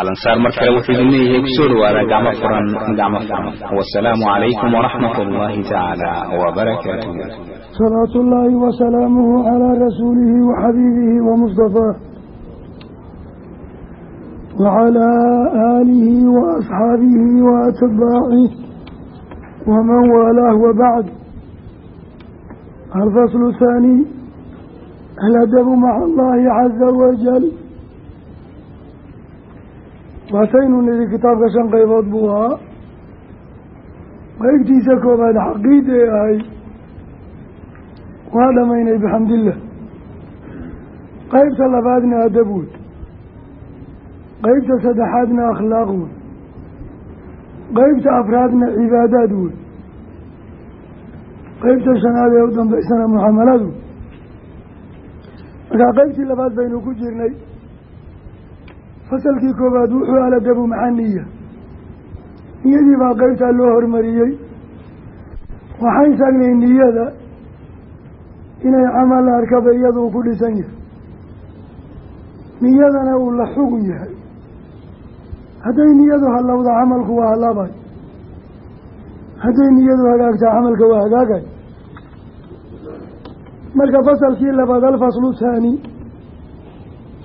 alansaar mar kale wuxuu idin leeyahay ku soo dhawaada gacmo furan gacmo furan. Wasalaamu calaykum waraxmat ullaahi tacaala wabarakaatuh salaatu ullaahi wasalaamuhu calaa rasuulihi waxabiibihi wamustafaah wacalaa aalihi waasxaabihi waatbaacih waman waalaah wabacd alfaslu thaaniy aladabu maca allahi caza wajal waataynu nidhi kitaabka shan qaybood buu ahaa. Qeybtiisa koobaad xaqiid ee ahay waa dhamaynay bixamdillah qeybta labaadna adab wey qeybta saddexaadna akhlaaq wey qeybta afraadna cibaadaad wey qeybta shanaad ee u dambeysana muxamalaad wey markaa qeybtii labaad baynu ku jirnay fasalkii koowaad wuxuu aladabu maca niya niyadii baa qeybtaa loo hormariyey. Waxaan sheegnay niyada inay camal arkaba iyada uu ku dhisan yahay. Niyadana uu la xugun yahay. Hadday niyadu hallowda camalku waa hallaabay hadday niyadu hagaagtaa camalka waa hagaagay. Marka fasalkii labaad alfaslu thaani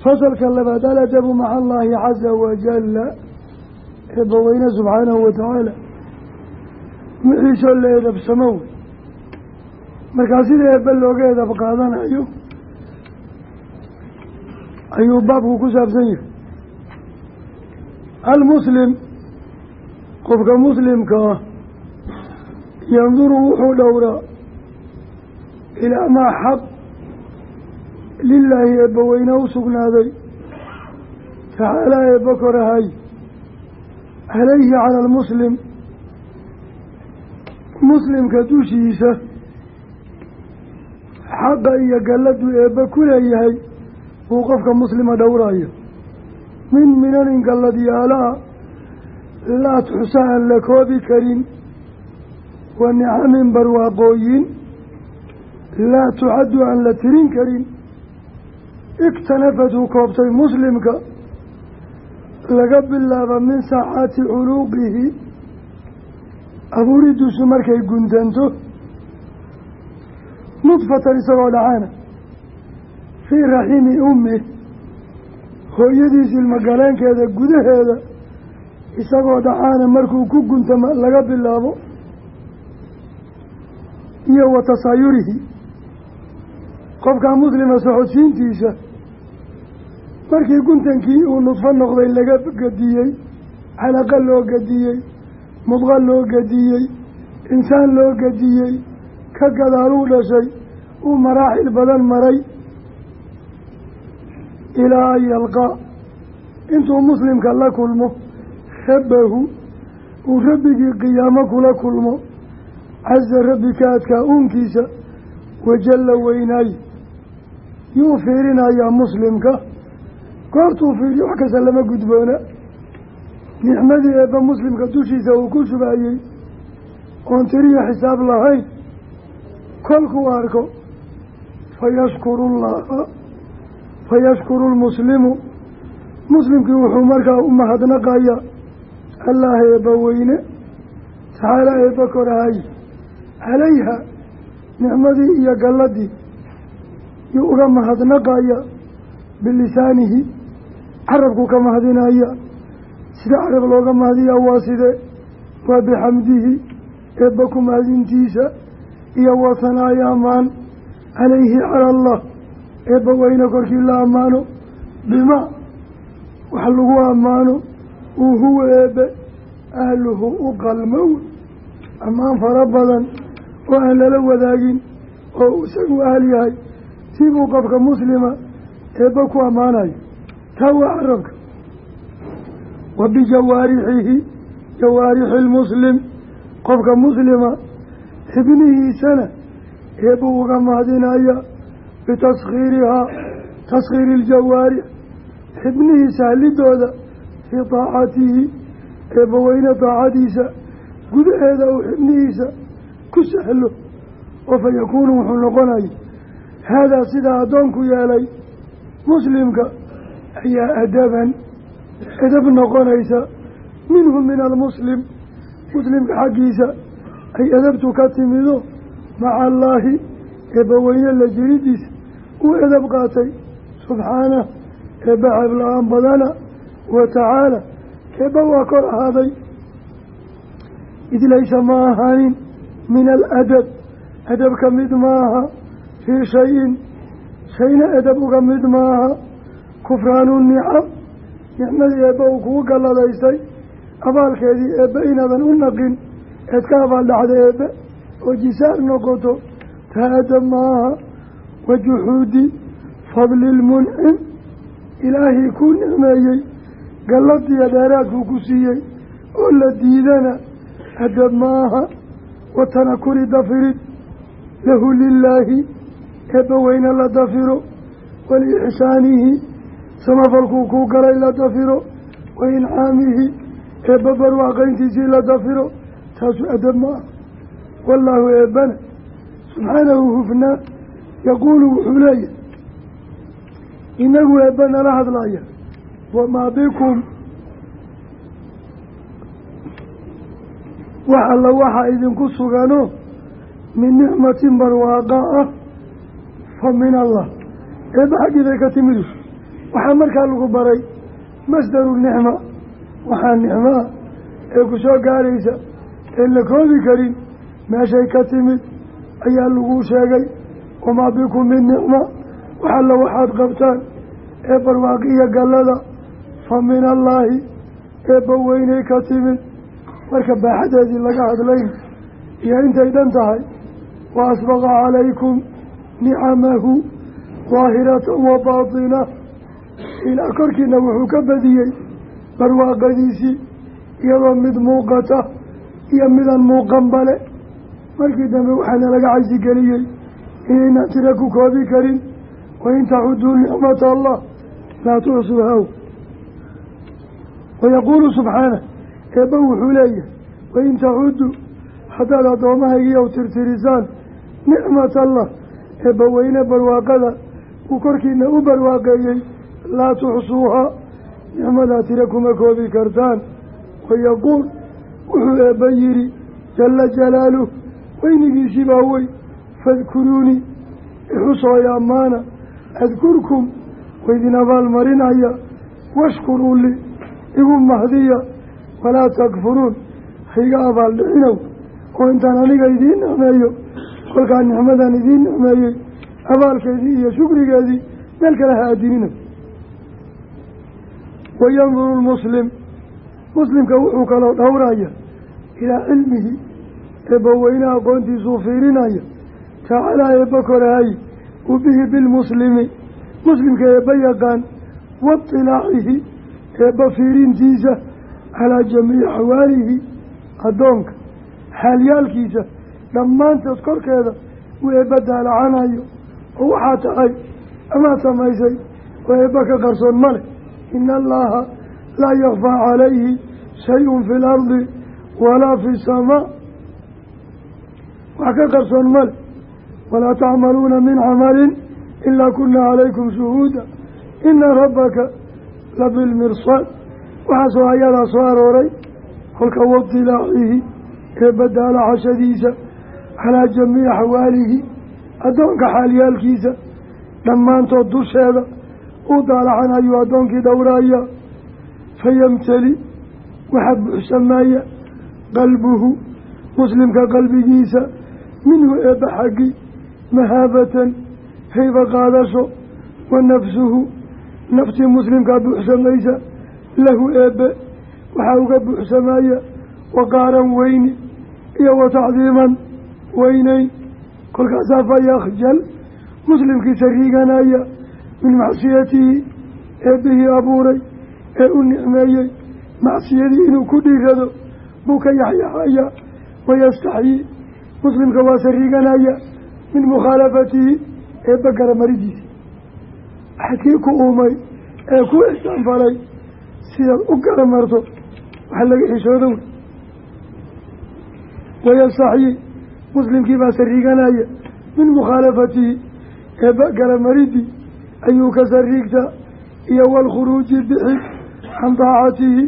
fasalka labaad aladabu maca allaahi caza wajalla eebbaweyne subxaanahu watacaala wixiisoo la edabsamo wey markaa sida eebbe looga edab qaadanayo? Ayuu baabku ku saabsan yahay. Almuslim qofka muslimka ah yanduru wuxuu dhowraa ilaa maa xaq lilaahi eebbaweyne u sugnaaday. Tacaalaa eebba korahay calayhi cala almuslim. Muslimka dushiisa. Xaqa iyo galladu eebba ku leeyahay buu qofka muslima dhowraya min minanin galladyaalaha laa tuxsa aan la koobi karin. Wa nicamin barwaaqooyin. Laa tucaddu aan la tirin karin iktanafatu koobtay muslimka laga bilaabo min saaxaati culuuqihi abuuridiisu markay guntanto nudfatan isagoo dhacaana fii raximi ummi hooyadiis ilmagaleenkeeda gudaheeda isagoo dhacaana markuu ku guntama laga bilaabo iyo wa tasaayurihi qofkaa muslima socodsiintiisa markii guntankii uu nudfo noqday laga gadiyey calaqa loo gadiyey mudqa loo gadiyey insaan loo gadiyey ka gadaaluu dhashay uu maraaxil badan maray ilaa an yalqaa intuu muslimka la kulmo rabbahu uu rabbigii qiyaamo kula kulmo. Casa rabbi ka adkaa uunkiisa wajalla weynaay yuu fiirinayaa muslimka goortuu fiiriyo wax kasta lama gudboona. Nicmadii eebba muslimka dushiisa uu ku shubaayey oon tiriya xisaab lahayn kolkuu arko fayashkuru llaha fayashkuru lmuslimu muslimkii wuxuu markaa u mahadnaqayaa allaah eebba weyne tacaala eebba korahay calayha nicmadii iyo galladii yuu uga mahadnaqaya bilisaanihi carabku ka mahadinaya. Sida carab looga mahadiyaa waa sidee waa bixamdihi eebba ku mahadintiisa iyo wa hanaayo amaan. Calayhi cala allah eebba weyne korkii la ammaano bimaa wax lagu ammaano uu huwa eebbe ahluhu u qalmow. Ammaan fara badan oo aan lala wadaagin oo isagu ahal yahay. Sibuu qofka muslima eebba ku ammaanayo taa waa carabka wa bijawaarixihi jawaarixi lmuslim qofka muslima xibnihiisana eebbuu uga mahadinaya bitaskhiirihaa taskhiiri iljawaarix xibnihiisa halidooda fii taacatihi eebbaweyne daacadiisa gudaheeda uu xibnihiisa ku sahlo oo fa yakuunu wuxuu noqonaya haadaa sidaa addoonku yeelay muslimka ayaa adaban edab noqonaysa minhu min almuslim muslimka xaggiisa ay edabtu ka timido maca allaahi eebbaweyne la jiridiisa uu edab qaatay subxaanah eebba ceebla-aan badana wa tacaala eebba waa kor ahaaday. Id laysa ma ahaanin min aladab adab ka mid maaha fii shayin shayna edab uga mid maaha kufraanu nicam nicmadii eebba uu kugu galladaystay abaalkeedii eebbe inaadan u naqin eed ka abaal dhacda eebbe oo jisaar noqoto taa adab maaha wa juxuudi fadli lmuncim ilaahii kuu nicmeeyey galladiya dheeraadkuu ku siiyey oo la diidana adab maaha wa tanakuri dafirid lahu lilaahi eebba weyne la dafiro waliixsaanihi samafalkuu kuu galay la dafiro wa incaamihi eebba barwaaqayntiisii la dafiro taasu adab ma ah wallaahu eebbana subxaanahu hufnaa yaquulu wuxuu leeyahay inagu eebba nala hadlaya wamaa bikum wax alla waxaa idinku sugano min nicmatin barwaaqa ah fa min allah eebba xaggii bay ka timidu waxaa markaa lagu baray masdaru nicma. Waxaa nicmo ah ee ku soo gaaraysa een la koobi karin meeshay ka timid ayaa laguu sheegay wamaa bikum min nicma. Wax alla waxaad qabtaan ee barwaaqiya gallada fa min allaahi. Eebba weynay ka timid. Marka baaxadeedii laga hadlayn iyo intay dhan tahay wa asbaqa calaykum nicamahu daahiratan wa baatina ilaa korkiina wuxuu ka badiyey barwaaqadiisii iyadoo mid muuqata iyo midaan muuqanbale markii dambe waxaana laga caysigeliyey inaynaan tira ku koobi karin wain tacuduu nicmata allah laa tuxsuuhaw wayaquulu subxaanah eebba wuxuu leeyahay wain tacuduu haddaad addoommahaygiiyow tirtirisaan nicmata allah. Eebba weyne barwaaqada uu korkiina u barwaaqeeyey laa tuxsuuhaa nicmadaa tira kuma koobi kartaan wayaquul wuxuu eebba yidhi jalla jalaaluh weynigiisii baa wey fadkuruunii ixusooy ammaana adkurkum waydin abaalmarinaya washkuruu lii igu mahdiya walaa takfuruun hayga abaaldhicinow oo intaan aniga idiin nicmeeyo kolkaa nicmadan idiin nicmeeyey abaalkeedii iyo shukrigeedii meel kale ha aadinina wayanduru lmuslim muslimka wuxuu kaloo dhowraya ilaa cilmihi eebbaweyne aqoontiisuu fiirinaya tacaalaa eebba korahay u bihi bilmuslimi muslimka eebba yaqaan waطilaacihi eebba fiirintiisa calaa jamiici xawaalihi addoonka xaalyaalkiisa dhammaantood korkeeda uu eebba daalacanayo oo waxaa tahay amaad samaysay oo eebba ka qarsoon ma leh ina allaha laa yakfaa calayhi shay-un fi lardi walaa fi samaa wax ka qarsoon male walaa tacmaluuna min camalin ilaa kunaa calaykum shuhuuda. Ina rabbaka la bilmirsaad waxaasoo ayadaa soo arooray kolka waibtilaacihi eebba daalacashadiisa calaa jamiici axwaalihi addoonka xaalyaalkiisa dhammaantood dusheeda uu daalacanayuu addoonkii dhowraaya fayamteli waxaa buuxsamaaya qalbuhu muslimka qalbigiisa minhu eebba xaggi mahaabatan hayba qaadasho wa nafsuhu naftii muslimkaa buuxsamaysa lahu eebe waxaa uga buuxsamaya waqaaran weyni iyo wa tacdiiman weyneyn. Kolkaasaa fa yakhjal muslimkiisa riiganaya min macsiyatihi eebbihii abuuray ee u nicmeeyey. Macsiyadii inuu ku dhiirado buu ka yaxyaxaya wayastaxyii muslimka waa sariiganaya min mukhaalafatihi eebba garamaridiisa xakii ku uumay ee ku ixsaanfalay sidaad u garamarto waxa laga xishoodo wey wayastaxyii muslimkii baa sariiganaya min mukhaalafatihi eebba garamaridii ayuu ka sariigtaa iyo waalkhuruuji bixi can daacatihi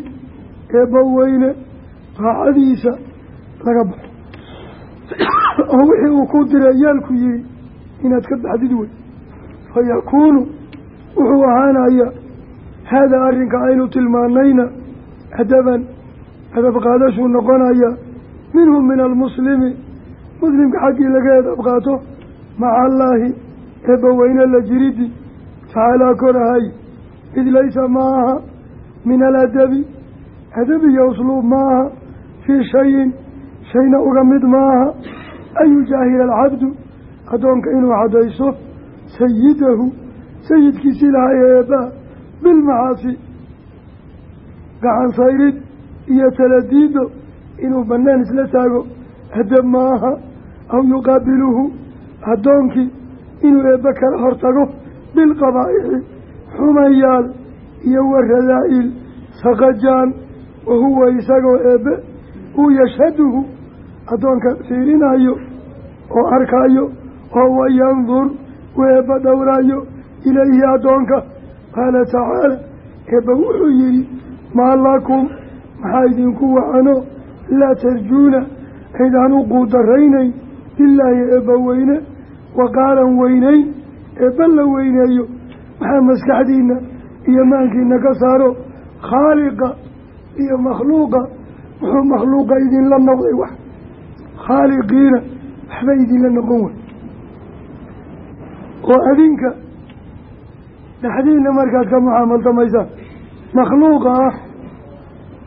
eebba weyne daacadiisa laga baxo oo wixii uu ku diray yaalku yihi inaad ka baxdid wey fa yakuunu wuxuu ahaanaya haadaa arrinka aynu tilmaanayna adaban adab qaadashuu noqonaya minhu min almuslimi muslimka xaggii laga edab maca allaahi eebbaweyne la jiridi tacaalaa korahay id laysa ma aha min aladabi adab iyo usluub ma aha fii shayin shayna uga mid maaha an yujaahila alcabdu addoonka inuu caddayso sayidahu sayidkiisii lahaa ee eebbaha bilmacaasi gacan sayrid iyo taladiido inuu bannaan isla taago adab maaha aw yuqaabiluhu addoonkii inuu eebbe kala hortago bilqabaa'ixi xumayaal iyo waradaa'il saqajaan wahuwa isagoo eebbe uu yashhaduhu addoonka fiirinayo oo arkaayo oo wayandur uu eebba dhowraayo ilayhi addoonka qaala tacaala eebba wuxuu yidhi maa lakum maxaa idinku wacano laa tarjuuna aydaan u quudaraynayn lilaahi eebba weyne waqaaran weynayn eebba la weyneeyo maxaa maskaxdiina iyo maankiina ka saaro? Khaaliqa iyo makhluuqa wuxuu makhluuqa idinla noqday wax. Khaaliqiina waxba idinla noqon way. Oo adinka dhexdiina markaad ka mucaamaltamaysaan makhluuqa ah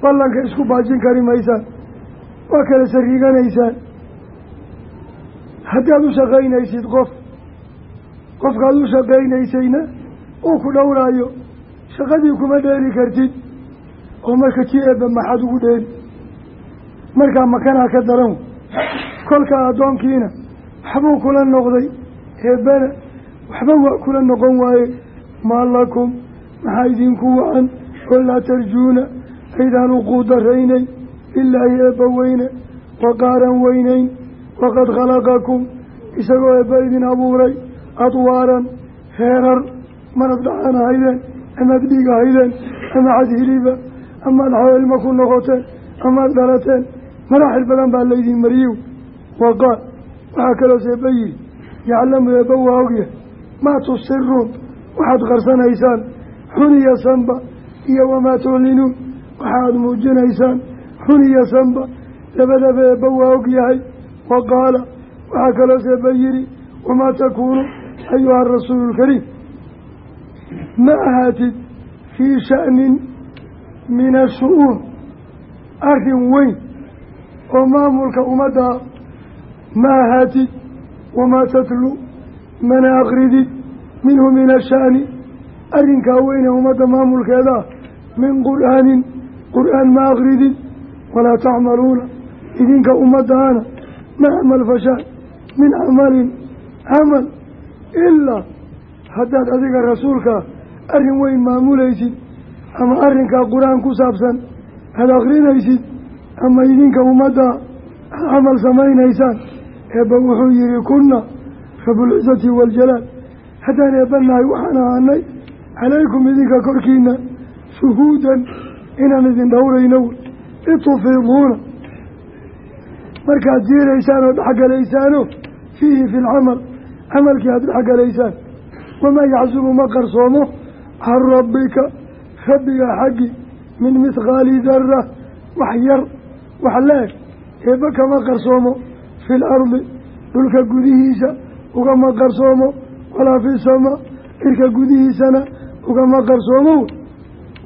ballanka isku baajin kari maysaan waa kala sariiganaysaan haddaad u shaqaynaysid qof qofkaad u shaqaynaysayna uu ku dhowraayo shaqadii kuma dheeli kartid oo marka ji eebba maxaad ugu dheeli markaa makanaa ka daran. Kolkaa addoonkiina waxbuu kula noqday eebbana waxba waa kula noqon waaye. Maa lakum maxaa idinku wacan oo laa tarjuuna aydaan u quudaraynayn lilaahi eebba weyne waqaaran weynayn waqad khalaqakum isagoo eebba idin abuuray adwaaran heerar manad dhacan ahaydeen amaad dhiig ahaydeen ama cad hiliba amaad xaweelma ku noqoteen amaad dhalateen maraaxil badan baa laydin mariyow. Waqaal waxaa kaloo seeba yihi yaclamu eebba waa ogyahay maa tusiruun waxaad qarsanaysaan xuniya sanba iyo wamaa tuclinuun waxaad muujinaysaan xuniya sanba labadaba eebba waa ogyahay wa qaala waxaa kaloo seeba yihi wamaa takuunu ayuha arasuulu lkariim ma ahaatid fii sha'nin min ashu-uun arrin weyn. Oo maamulka ummaddaa ma ahaatid wamaa tatlu mana akridid minhu min asha'ni arrinkaa weyne ummadda maamulkeedaa min qur'aanin qur'aan ma akridid walaa tacmaluuna idinka ummaddaana ma camal fashaan min camalin camal ilaa haddaad adiga rasuulkaa arrin weyn maamulaysid ama arrinkaa qur'aan ku saabsan aada akrinaysid ama idinka ummadda camal samaynaysaan eebba wuxuu yihi kunna rabulcizati waljalaal haddaan eebbanahay waxaan ahaanay calaykum idinka korkiina shuhuudan inaan idin dhowrayno itufiiduuna markaad jiiraysaan oo dhexgalaysaano fiihi fi lcamal camalkii aada dhexgalaysaan wamaa yacsubu ma qarsoomo can rabbika rabbiga xaggi min mithqaali dara wax yar wax la-eg eebba kama qarsoomo fi lardi dhulka gudihiisa ugama qarsoomo walaa fi samaa irka gudihiisana ugama qarsoomow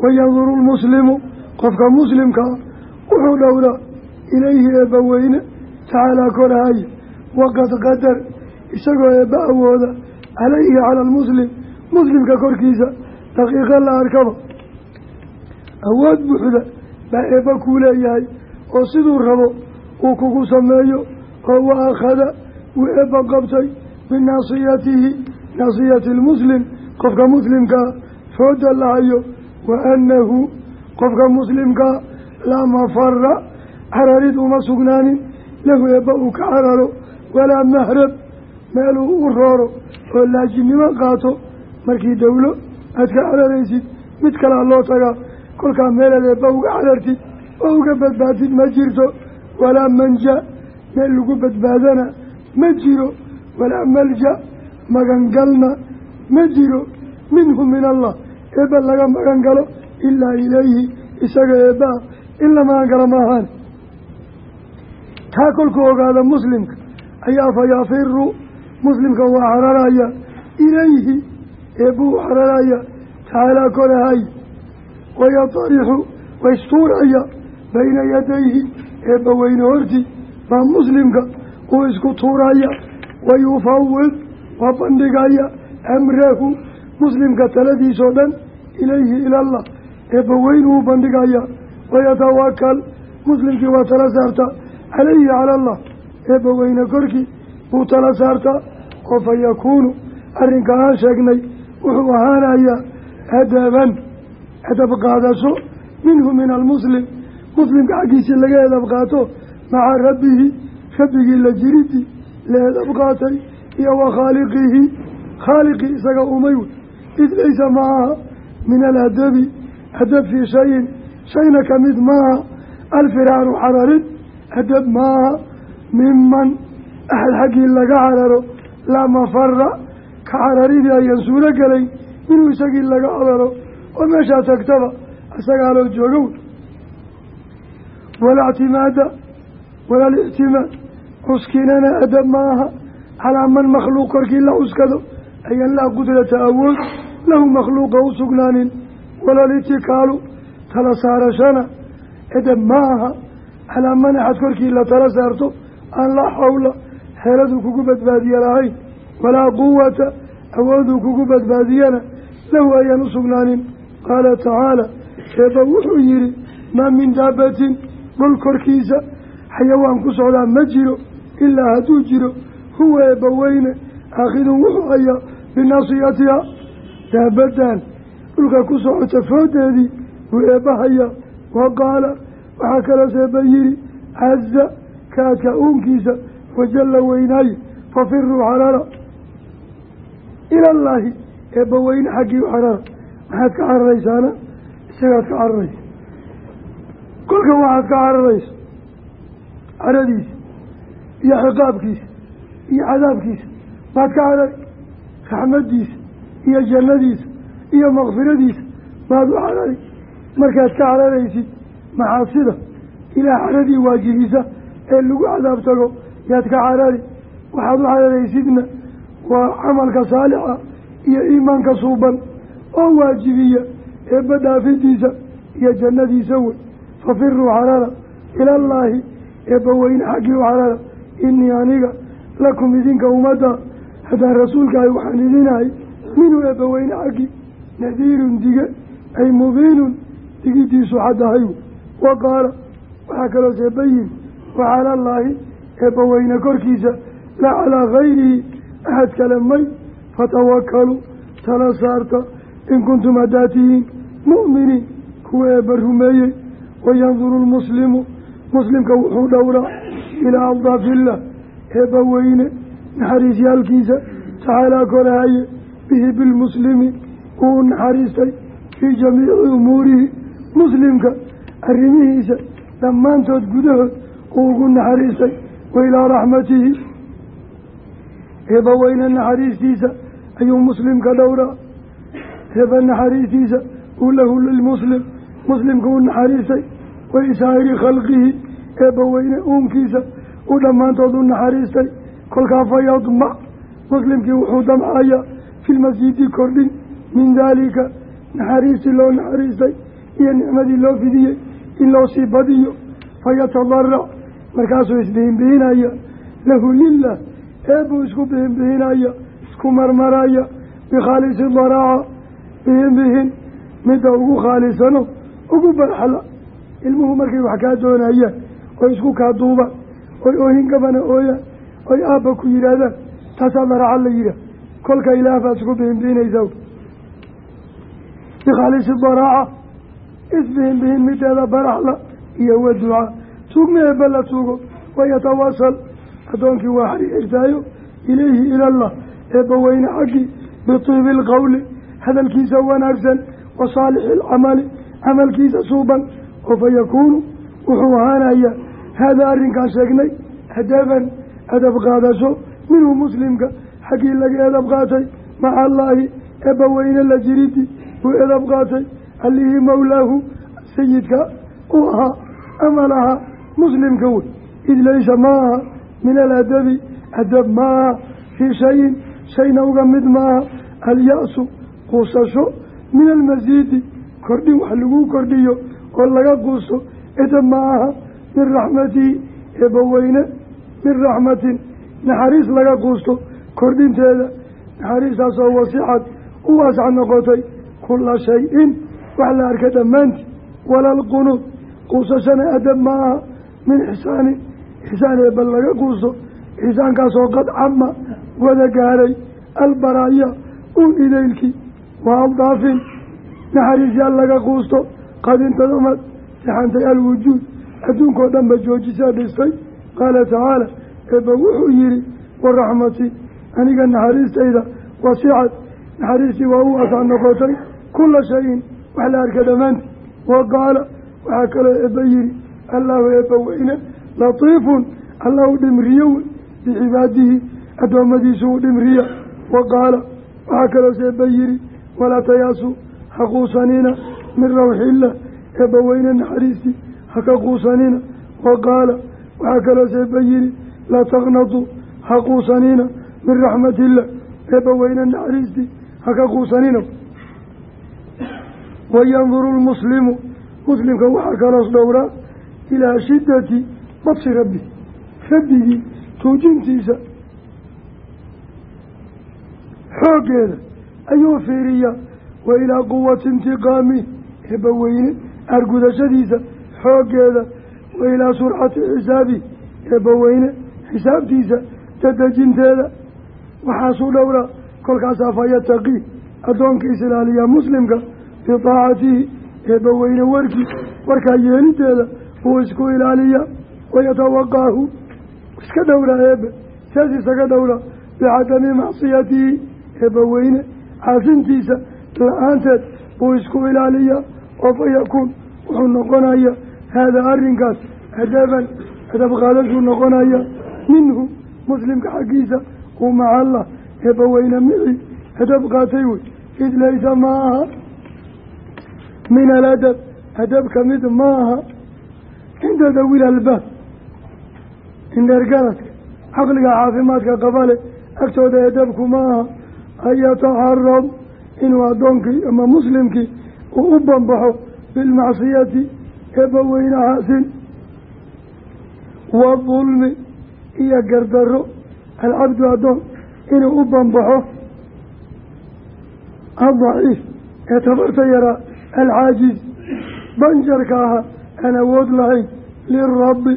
wayanduru lmuslimu qofka muslimkaa wuxuu dhowraa ilayhi eebba weyne tacaalaa korahaye waqad qadar isagoo eebba awooda calayhi cala almuslim muslimka korkiisa daqiiqa la arkaba. Awood buuxda baa eebba kuu leeyahay oo siduu rabo uu kugu sameeyo oo wa akhada wuu eebba qabtay binaasiyatihi naasiyati lmuslim qofka muslimkaa fooda lahayo wa annahu qofka muslimkaa laa mafara cararid uma sugnaanin lahu eebba uu ka cararo walaa mahrab meeluu u rooro oo laajinimo qaato markii dawlo aad ka cararaysid mid kalea loo tagaa kolkaa meelaad eebba uga carartid oo uga badbaadid ma jirto. Walaa manja meel lagu badbaadana ma jiro. Walaa malja magangalna ma jiro. Minhu min allah eebba laga magan galo ilaa ilayhi isaga eebbaa in la magan galo maahaan taa kolkuu ogaada muslimka ayaa fa yafiru muslimka waa cararaya ilayhi eebbuu cararaya tacaalaa korahay wayatarixu waistuurciya bayna yadayhi eebba weyne horti baa muslimka uu isku tuuraya wayufawid waa bandhigaya amrahu muslimka taladiisoo dhan ilayhi ilallah eebba weyn uu bandhigaya wayatawakal muslimkii waa tala saartaa calayhi cala allah eebba weyne korkii buu tala saartaa oo fa yakuunu arrinka aan sheegnay wuxuu ahaanayaa adaban adab qaadasho minhu min almuslim muslimka xaggiisii laga edab qaato maca rabbihi rabbigii la jiridii la edab qaatay iyo wa khaaliqihi khaaliqii isaga umay wey. Id laysa maaha min aladabi adab fii shayin shayna ka mid maaha alfiraaru cararid adab maaha miman axad xaggii laga cararo laa mafara ka cararidii ayaan suuro gelayn inuu isagii laga cararo oo meeshaa tagtaba isagaa loo joogow. Walaa ictimaada walaa alictimaad cuskinana adab maaha calaa man makhluuq korkii la cuskado ayaan laa qudrata awood lahu makhluuqa u sugnaanin. Walaa litikaalu tala saarashana edab ma aha. Calaa man axad korkii la tala saarto aan laa xawla xeeladuu kugu badbaadiye lahayn walaa quwata awooduu kugu badbaadiyana lahu ayaan u sugnaanin. Qaala tacaala eebba wuxuu yidhi maa min daabatin dhul korkiisa xayawaan ku socdaa ma jiro ilaa hadduu jiro huwa eebba weyne aakhidun wuxuu hayaa binaasiyatiha daabadan dhulka ku socota foodeedii wuu eebba hayaa. Wa qaala waxaa kaloos eebba yidhi caza kaadka uunkiisa wajalla weynaaye fafiruu carara ilallaahi eebba weyne xaggii u carara maxaad ka cararaysaana isagaad ka cararaysa kolka waxaad ka cararayso caradiisa iyo ciqaabkiisa iyo cadaabkiisa baad ka carari raxmaddiisa iyo jannadiisa iyo makfiradiisa baad u carari markaad ka cararaysid maxaasida ilaah caradii waajibisa ee lagu cadaab tago yaad ka carari waxaad u cararaysidna waa camalka saalixa iyo iimaanka suuban oo waajibiya eebba dhaafidiisa iyo jannadiisa wey fafiruu carara ilallaahi eebba weyne xaggii u carara inii aniga lakum idinka ummadda haddaan rasuulkaahay waxaan idinahay minhu eebba weyne xaggii nadiirun dige ay mubiinun digidiisu xaddahay wa qaala waxaa kaloo seebayin wa calallaahi eebba weyne korkiisa laa calaa gayrihi axad kale may fatawakalu tala saarta in kuntum haddaad tihiin mu'miniin kuwa eebba rumeeyey wayanduru lmuslimu muslimka wuxuu dhowraa ilaa aldaafiillah eebba weyne naxariisyaalkiisa tacaalaa korahaye bihi bilmuslimi uu naxariistay fii jamiici umuurihi muslimka arrimihiisa dhammaantood gudahood uu ugu naxariistay wa ilaa raxmatihi eebba weyne naxariistiisa ayuu muslimka dhowraa eebba naxariistiisa uu lahu lilmuslim muslimka u naxariistay walisaa'iri khalqihi eebba weyne uunkiisa uu dhammaantood u naxariistay kolkaa fa yadmac muslimkii wuxuu damcayaa fi lmasjidi kordhin min daalika naxariistii loo naxariistay iyo nicmadii loo fidiyey in loo sii badiyo fayatadarac markaasuu isbihinbihinaya lahu lilah eebuu isku bihinbihinaya isku marmaraya bikhaalisi daraaca bihinbihin midda ugu khaalisano ugu barxala. Ilmuhu markay wax kaa doonayaan oy isku kaa duubaan oy oohin gabana ooyaan oy aabba ku yidhaahdaan taasaa daraca la yidhaah kolka ilaah baad isku bihinbihinaysaa bikhaalisi daraaca isbihinbihin mideeda baraxla iyo wa ducaa tuugma eebba la tuugo wayatawasal addoonkii waa xiriirtaayo ilayhi ilallah. Eebba weyne xaggii bitiibi ilqowli hadalkiisa wanaagsan. Wa saalixi alcamali camalkiisa suuban. Oo fa yakuunu. Wuxuu ahaanayaa haadaa arrinkaan sheegnay. Adaban adab qaadasho minhu muslimka. Xaggii laga edab qaatay. Maca allaahi. Eebba weyne la jiridi. Uu edab qaatay. Allihii mawlaahu. Sayidka u ahaa. Ama lahaa muslimka wey id laysa ma aha min aladabi adab ma aha fii shayin shayna uga mid ma aha alya-su quusasho min almasiidi kordhin wax lagu kordhiyo oo laga quusto edab ma aha min raxmatihi eebbaweyne min raxmatin naxariis laga quusto kordhinteeda naxariistaasoo wasixad u waasac noqotay kula shay-in wax la arka dhammaantii walalqunuud quusashana adab ma aha min ixsaanin ixsaan eebba laga quusto ixsaankaasoo qad cama wada gaaray albaraaya uun idaylkii wa aldaafin naxariisyaal laga quusto qad intadamad sixantay alwujuud adduunkao dhan ba joojisaa dhistay qaala tacaala eebba wuxuu yihi waraxmatii aniga naxariistayda wasicad naxariistii waa u waasac noqotay kula shayin wax la arka dhammaantii wa qaala waxaa kaloo eebba yihi allahu eebba weyne latiifun allah u dhimriyo wey bicibaadihi addoommadiisu u dhimriya. Wa qaala waxaa kaloos eebba yihi walaa tayaasuu ha quusanina min rawxiillah eebba weyne naxariistii ha ka quusanina wa qaala waxaa kaloos eebba yihi laa taqnatuu ha quusanina min raxmatillah eebba weyne naxariistii ha ka quusanina wayanduru lmuslimu muslimka waxaa kaloos dhowraa ilaa shiddati badsi rabbi rabbigii tuujintiisa xooggeeda ayuu fiiriyaa wa ilaa quwati intiqaami eebba weyne argudashadiisa xooggeeda wa ilaa surcati xisaabi eebba weyne xisaabtiisa dadejinteeda waxaasuu dhowraa kolkaasaa fa yataqii addoonka islaaliyaa muslimka bidaacatihi eebba weyne warkii warkaa yeeliteeda uu isku ilaaliyaa wayatawaqaahu iska dhowraa eebbe saas isaga dhowraa bicadami macsiyatihi eebba weyne. Caasintiisa la'aanteed buu isku ilaaliyaa oo fa yakuun wuxuu noqonayaa haadaa arrinkaas adaban adab qaadashuu noqonaya. Minhu muslimka xaggiisa uu maca allah. Eebba weyne mixi adab qaatay wey. Id laysa ma aha min aladab adab ka ma aha cinda dawil albaab caqliga caafimaadka qabale agtooda adabku ma aha. An yatacarab inuu addoonkii ama muslimkii uu u banbaxo bilmacsiyati eebba weyne xaasin wadulmi iyo gardarro. Alcabdu addoon inuu u banbaxo addaciif ee tabarta yaraa alcaajiz. Banjarka ahaa aan awood lahayn lirabbi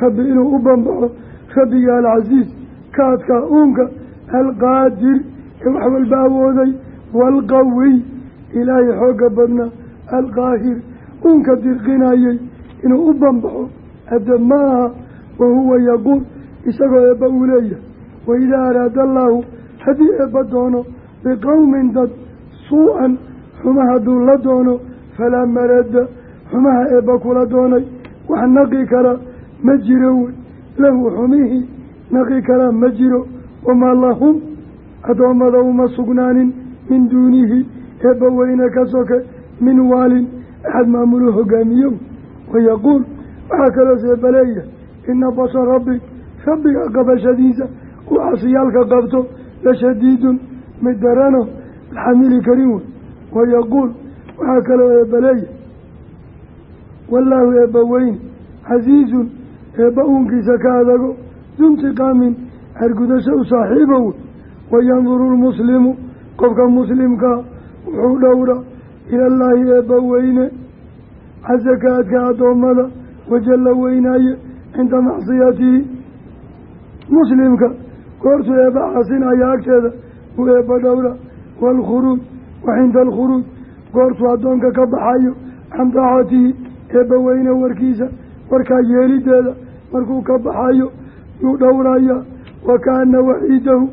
rabbi inuu u banbaxo rabbiga alcasiiz kaadkaa uunka alqaadir ee wax walba awooday waalqawiy ilaahay xoogga badnaa alqaahir uunka dirqinayay inuu u banbaxo adab ma aha wa huwa yaquul isagoo eebba uu leeyahay waidaa araada allaahu haddii eebba doono biqowmin dad suu-an xuma hadduu la doono falaa marada xumaha eebba kula doonay. Wax naqi kara ma jiro wey. Lahu xumihii naqi karaa ma jiro. Wamaa lahum addoommada uma sugnaanin min duunihi. Eebba weyne ka soke min waalin. Axad maamulu hogaamiyo wayaquul waxaa kaloos eebba leeyahay ina basha rabbi rabbiga qabashadiisa. Uu casiyaalka qabto la shadiidun mid darano xamili karin wey. Wayaquul waxaa kaloo eebbaleeya wallaahu eebba weyne casiizun eebba uunkiisa ka adago duntiqaamin argudasho u saaxiibo wey wayanduru lmuslimu qofka muslimkaa wuxuu dhowra ilallaahi eebba weyne. Casakaadka addoommada wajalla weynaaye cinda macsiyatihi muslimka goortuu eebba xasinaya agteeda uu eebba dhowra. Waalkhuruuj wa cinda alkhuruuj goortuu addoonka ka baxayo can daacatihi eebba weyne warkiisa warkaa yeelideeda markuu ka baxayo yuu dhowrayaa wa kaana waxiidahu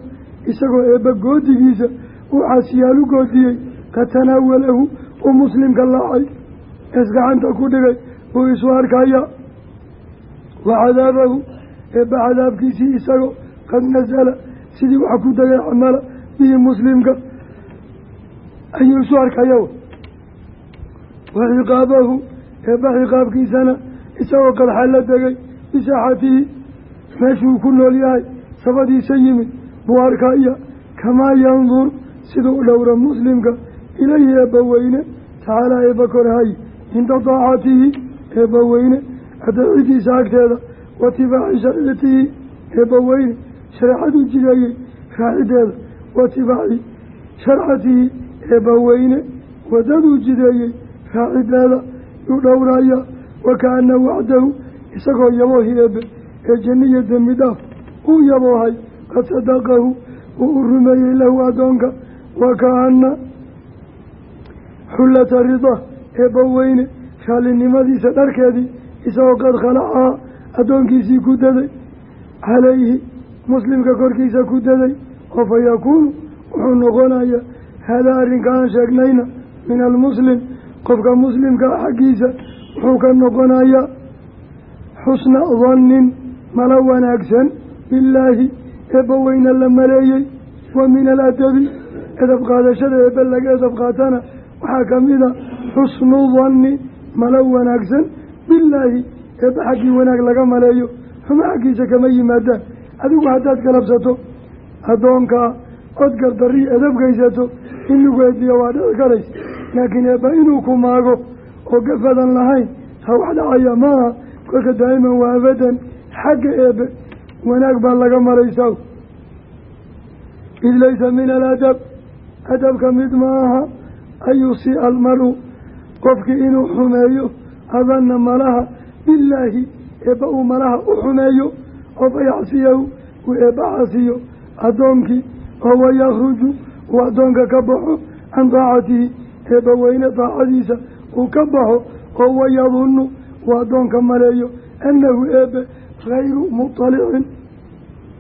isagoo eebba goodigiisa uu xasiyaal u goodiyey qad tanaawalahu uu muslimka laacay ees gacanta ku dhigay uu isu arkaya. Wa cadaabahu eebba cadaabkiisii isagoo qad nasala sidii wax ku degay camala bihi muslimka ayuu isu arkaya. Wa ciqaabahu eebba ciqaabkiisana isagoo qad xalla degay bisaaxatihi meeshuu ku nool yahay sabadiisa yimid buu arkaya kamaa yandur siduu dhowra muslimka ilayhi eebba weyne tacaalaa eebba korhay cinda daacatihi eebba weyne adeecidiisa agteeda watibaaci sharciyatihi eebba weyne shareecaduu jideeyey raacideeda watibaaci sharcatihi eebba weyne wadaduu jideeyey raacideeda yuu dhowraya wakaana wacdahu isagoo yaboohi eebbe ee janniya dembi dhaaf uu yaboohay qad sadaqahu uu u rumeeyey lahu addoonka wakaana xullata rida eebba weyne raallinimadiisa dharkeedii isagoo qad khalacaha addoonkiisii ku daday calayhi muslimka korkiisa ku daday oo fa yakuunu wuxuu noqonayaa haadaa arrinka aan sheegnayna min almuslim qofka muslimka xaggiisa wuxuu ka noqonayaa xusna dannin mala wanaagsan billaahi eebba weyna la maleeyey wa min aladabi edab qaadashada eebbe laga edab qaatana waxaa ka mid a xusnu danni mala wanaagsan billaahi eebba xaggii wanaag laga maleeyo xuma xaggiisa kama yimaadaan. Adigu haddaad galabsato addoonkaa od gardarii edab geysato in lagu waa dhici karaysa laakiin eebba inuu ku maago oo gafadan lahayn taa wax dhacaya maaha kolka daa'iman waa abadan xagga eebbe wanaag baa laga maraysaa id laysa min aladab adabka mid ma aha an yusia almaru qofkii inuu xumeeyo adanna malaha billaahi eebba uu malaha u xumeeyo oo fayacsiyahu uu eebba casiyo addoonkii oo wayakhruju uu addoonka ka baxo can daacatihi eebba weyne daacadiisa uu ka baxo oo wayadunnu uu addoonka maleeyo annahu eebbe hayru muطalicin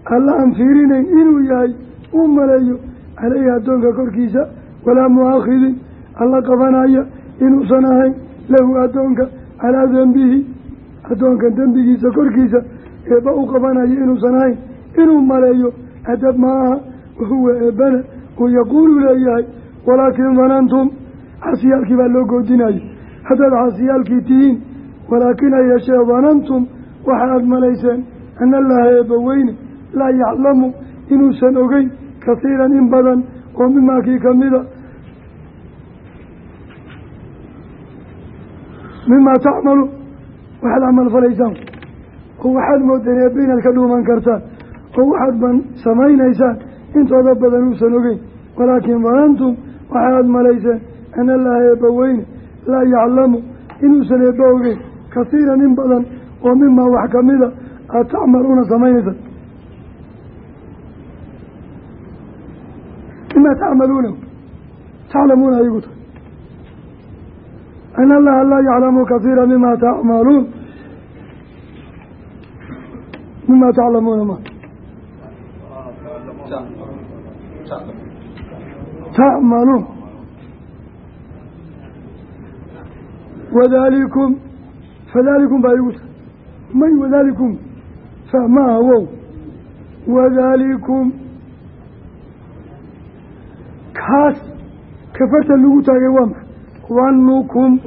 alla aan fiirinayn inuu yahay uu maleeyo caleyhi addoonka korkiisa walaa muaakhidin. Alla qabanaya inuusan ahayn lahu addoonka calaa dembihi. Addoonka dembigiisa korkiisa eebba u qabanayo inuusan ahayn inuu maleeyo adab ma aha wahuwa eebbana uu yaquulu leeyahay walaakin danantum xasiyaalkii baa loo goodinayo haddaad xasiyaalkii tihiin walaakin ha yeeshee danantum waxa aada malayseen ana allaha eebba weyne laa yaclamu inuusan ogeyn kasiiran in badan oo mimaa kii kamida mimaa tacmalu waxaad camal falaysaan oo waxaad moodeen eebba inaad ka dhuuman kartaan oo waxaad ban samaynaysaan intooda badan uusan ogeyn. Walaakin danantum waxaad malayseen ana allaha eebba weyne laa yaclamu inuusan eebba ogeyn kasiiran in badan oo mimaa wax kamida aada tacmaluuna samaynaysaan mimaa tacmaluuna taclamuuna aygu tahay an allaha laa yaclamu kasiira mima tacmaluun mima taclamuuna ma tacmaluun wadaalikum fadaalikum baa igu tahay may wadaalikum fahmaha wow wadaalikum kaas kafarta lagu taagay waa maxa dannukum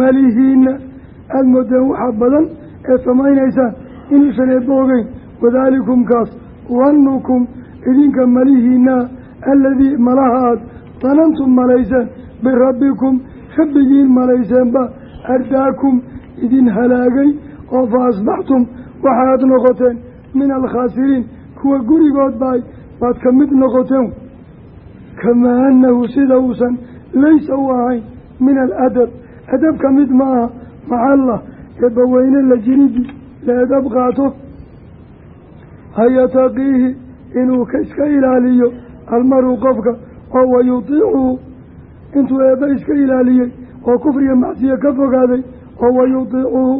malihiina aada moodeen waxaa badan ee samaynaysaan inuusan eebba ogeyn. Wadaalikum kaas. Dannukum idinka malihiinaa aladii malaha aad danantum malayseen birabbikum rabbigiin malayseenba ardaakum idin halaagay oo fa asbaxtum waxaad noqoteen min alkhaasiriin kuwa gurigood baay baad ka mid noqoteen. Kamaa annahu sida uusan laysa u ahayn min aladab. Adab ka mid ma aha macallah eebbaweyne la jiridi la edab qaato. Hayataqiihi inuu ka iska ilaaliyo almaru qofka oo wayutiicuhu intuu eebbe iska ilaaliyey oo kufriga macsiye ka fogaaday oo wayutiicuhu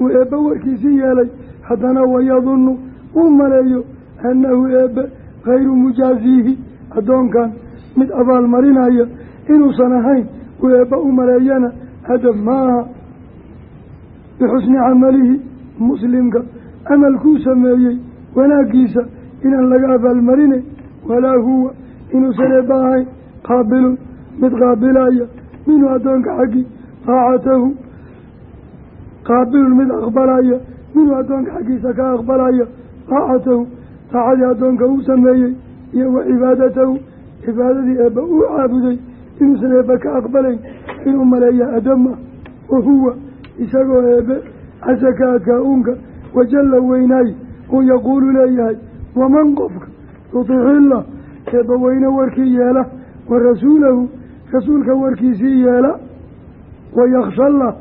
uu eebbe warkiisii yeelay haddana wayadunnu uu maleeyo annahu eebbe hayru mujaaziihi addoonkan mid abaalmarinaya inuusan ahayn uu eebbe u maleeyana adab ma aha bixusni camalihi muslimka amalkuu sameeyey wanaaggiisa inaan laga abaalmarinayn walaa huwa inuusan eebba ahayn qaabilun mid qaabilaya minhu addoonka xaggii taacatahu. Qaabilun mid aqbalaya minhu addoonka xaggiisa ka aqbalaya taacatahu. Taacadii addoonka uu sameeyey iyo wa cibaadatahu. Cibaadadii eebba uu caabuday inuusan eebba ka aqbalayn inuu maleeya adama wa huwa isagoo eebbe casakaadka uunka. Wajalla weynaay uu yaquulu leeyahay waman qofka yutiicillah eebba weyne warkii yeela wa rasuulahu rasuulka warkiisii yeela wayakshallah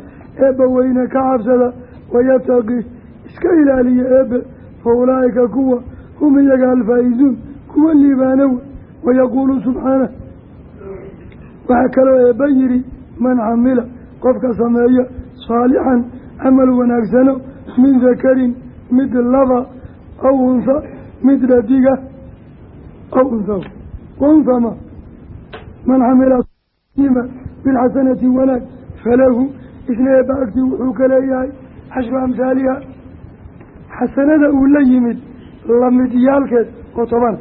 eebba weyne ka cabsada wayataqi iska ilaaliya eebbe fa ulaa'ika kuwa hum iyaga alfaa'izuun kuwa liibaanow wayaquulu subxaanah waxaa kaloo eebba yidhi man camila qofka sameeya saalixan camal wanaagsano min dakarin mid laba aw unha mid dhadiga aw unha waunhama man camila bilxasanati wanaag. Falahu isna eebba wuxuu ka leeyahay xashru amhaaliha xasanada uu la yimid lamidyaalkeed oo toban.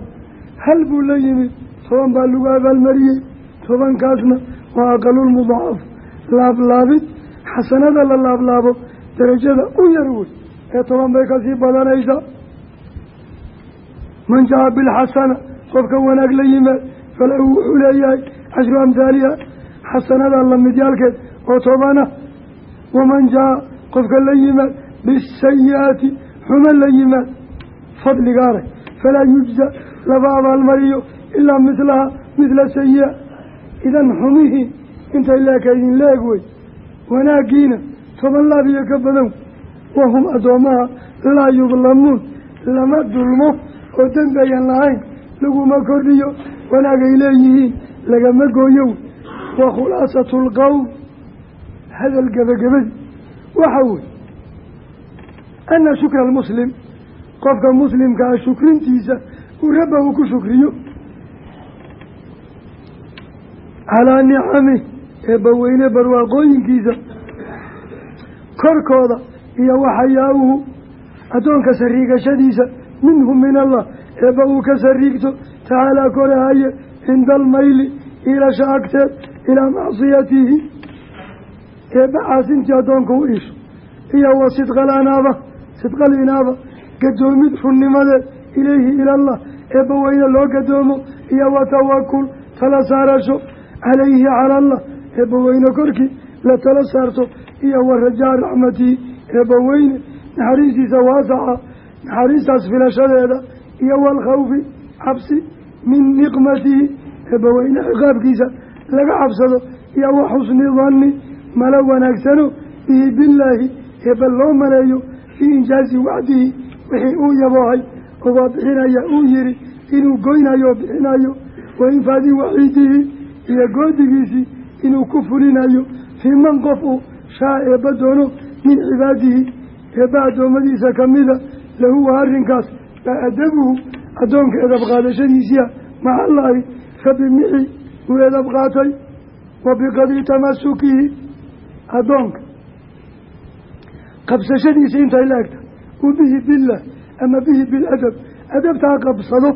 Hal buu la yimid toban baa lagu abaalmariyey. Tobankaasna waa aqalulmudaacaf laablaabid xasanada la laablaabo darajada u yar wey. Ee toban bay ka sii badanaysaa man jaa bilxasana qofka wanaag la yimaad falahu wuxuu leeyahay cashru amhaaliha xasanada lamidyaalkeed oo tobana waman jaa qofka la yimaad bisayi-aati xumo la yimaad fadligaarag falaa yujza laba abaalmariyo ilaa mislaha midla sayi-a idan xumihii intay leekaydin leeg wey wanaaggiina toban laab iyo ka badan wahum addoommaha laa yudlamuun lama dulmo oo dembeyan lahayn laguma kordhiyo wanaagay leeyihiin lagama gooyo wa khulaasatu lqowl hadal gebagabadi waxa wey ana shukra almuslim qofka muslimkaa shukrintiisa uu rabba uu ku shukriyo. Calaa nicamih eebbaweyne barwaaqooyinkiisa korkooda iyo waxayaa-uhu addoonka sariigashadiisa minhu min allah eebba uu ka sariigto tacaalaa korahaye cinda almayli iilasha agteed ilaa macsiyatihi eebba caasintii addoonka u iisho iyo wa sidqal anaaba sidqal inaaba gadoomid runnimadeed ilayhi ilallah eebba weyne loo gadoomo. Iyo wa tawakul tala saarasho calayhi cala allah eebba weyne korkii la tala saarto. Iyo wa rajaa raxmatihi eebba weyne naxariistiisa waasaca naxariistaas filashadeeda. Iyo waalkhawfi cabsi min niqmatihi eebba weyne ciqaabkiisa laga cabsado iyo wa xusni danni mala wanaagsano bihi billaahi eebba loo maleeyo fii injaazi wacdihi wixii uu yaboohay oo waa bixinaya uu yihi inuu goynayo bixinayo wa infaadi waxiidihi iyo goodigiisii inuu ku fulinayo fii man qof uu shaa eebba doono min cibaadihi eebba addoommadiisa kamida lahuwa arrinkaas adabuhu addoonka edab qaadashadiisiia maca allaahi rabbi mixi uu edab qaatay wa biqadri tamasukihi addoonka qabsashadiisa intay la egta u bihi billah ama bihi biladab adabtaa qabsado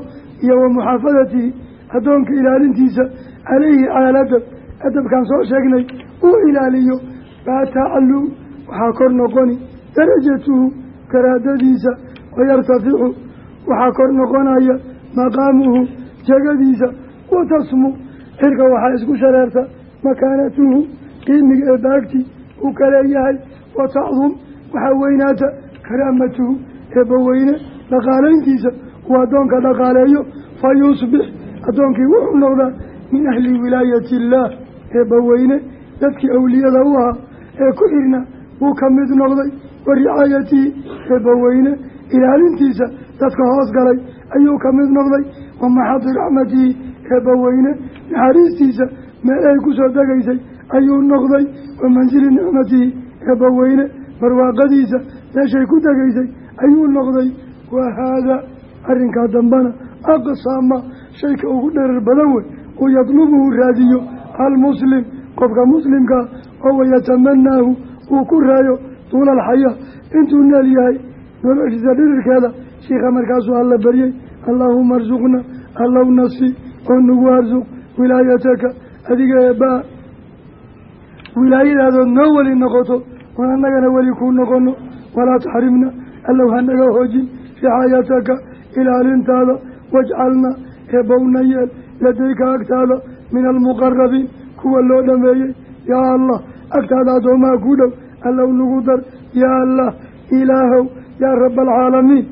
iyo wa muxaafadatihi addoonka ilaalintiisa caleyhi cala aladab adabkaan soo sheegnay uu ilaaliyo baa tacalu waxaa kor noqoni darajatuhu garaadadiisa wayartaficu waxaa kor noqonaya maqaamuhu jegadiisa watasmu xilka waxaa isku shareerta makaanatuhu qiimiga ee baagti uu ka leeyahay watacdum waxaa weynaata karaamatuhu eebbaweyne dhaqaalayntiisa uu addoonka dhaqaaleeyo fa yusbix addoonkii wuxuu noqdaa min ahli wilaayati illaah eebbaweyne dadkii awliyada u ahaa ee ku xirna wuu ka mid noqday wa ricaayatihi eebbaweyne ilaalintiisa dadka hoos galay ayuu ka mid noqday wa maxadi raxmatihi eebbaweyne naxariistiisa meel ay ku soo degaysay ayuu noqday wa mansili nicmatihi eebbaweyne barwaaqadiisa meeshay ku degaysay ayuu noqday wa haadaa arrinkaa dambana aqsaama shayka ugu dherer badan wey uu yadlubuhu raadiyo almuslim qofka muslimkaa oo wayatamanaahu uu ku raayo tuula alxayaa intuu neel yahay noloshiisa dhirirkeeda shiikha markaasuu alla baryey allaahuma arsuqna allow oo nagu arsuq wilaayataka adiga eebbaa wilaayadaadood noo weli noqoto oon annagana weli kuu noqono walaa taxrimna allow hanaga hoojin ricaayataka ilaalintaada wajcalna eebbowna yeel ladayka agtaada min almuqarabiin kuwa loo dhameeyey yaa allah agtaada addoomaha ku dhow allow nagu dar yaa allah ilaahow yaa raba alcaalamiin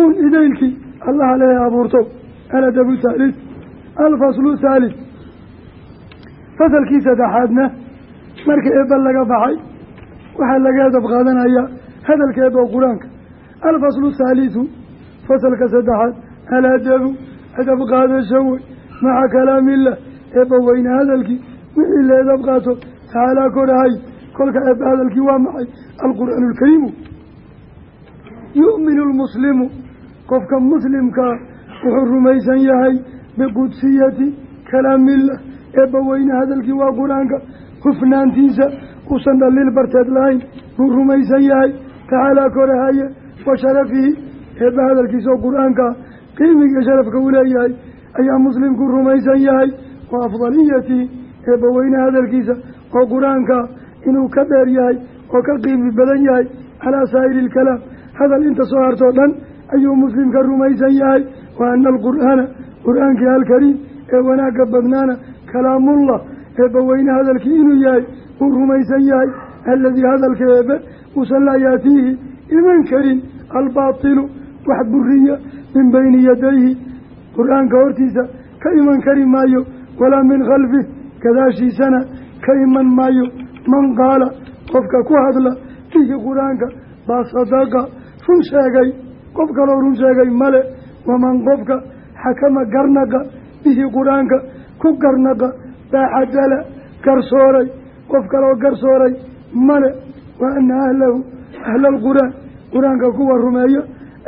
uun idaylkii allaha lehe abuurto aladabu alfaslu thaalid fasalkii saddexaadna marka eebba laga baxay waxaa laga edab qaadanayaa hadalka eebba qur'aanka alfaslu thaalidu fasalka saddexaad aladabu edab qaadasho wey maca kalaamillah eebba weyne hadalkii wixii la edab qaato tacaalaa korahay kolka eebba hadalkii waa maxay alqur'aanu alkariimu yu'minu lmuslimu qofka muslimkaa wuxuu rumaysan yahay biqudsiyati kalaamillah eebba weyne hadalkii waa qur'aanka hufnaantiisa uusan dhaliil barteed lahayn buu rumaysan yahay tacaalaa korahaye wa sharafihi eebba hadalkiisa oo qur'aankaa qiimiga sharafka uu leeyahay ayaa muslimku rumaysan yahay wa afdaliyatihi eebba weyne hadalkiisa oo qur'aankaa inuu ka dheer yahay oo ka qiimi badan yahay calaa saa'iri ilkalaam hadal inta soo hartoo dhan ayuu muslimka rumaysan yahay wa ana alqur'aana qur'aankii alkariim ee wanaagga badnaana kalaamullah eebba weyne hadalkii inuu yahay uu rumaysan yahay aladii hadalka eebe uusan laa yaatiihi iman karin albaatilu wax buriya min bayni yadayhi. Qur'aanka hortiisa ka iman kari maayo walaa min khalfih gadaashiisana ka iman maayo. Man qaala qofka ku hadla bihi qur'aanka baa sadaqa run sheegay qof kaloo run sheegay male waman qofka xakama garnaqa bihi qur'aanka ku garnaqa baa cadala garsooray qof kaloo garsooray male wa ana ahlahu ahla alqur'aan qur'aanka kuwa rumeeya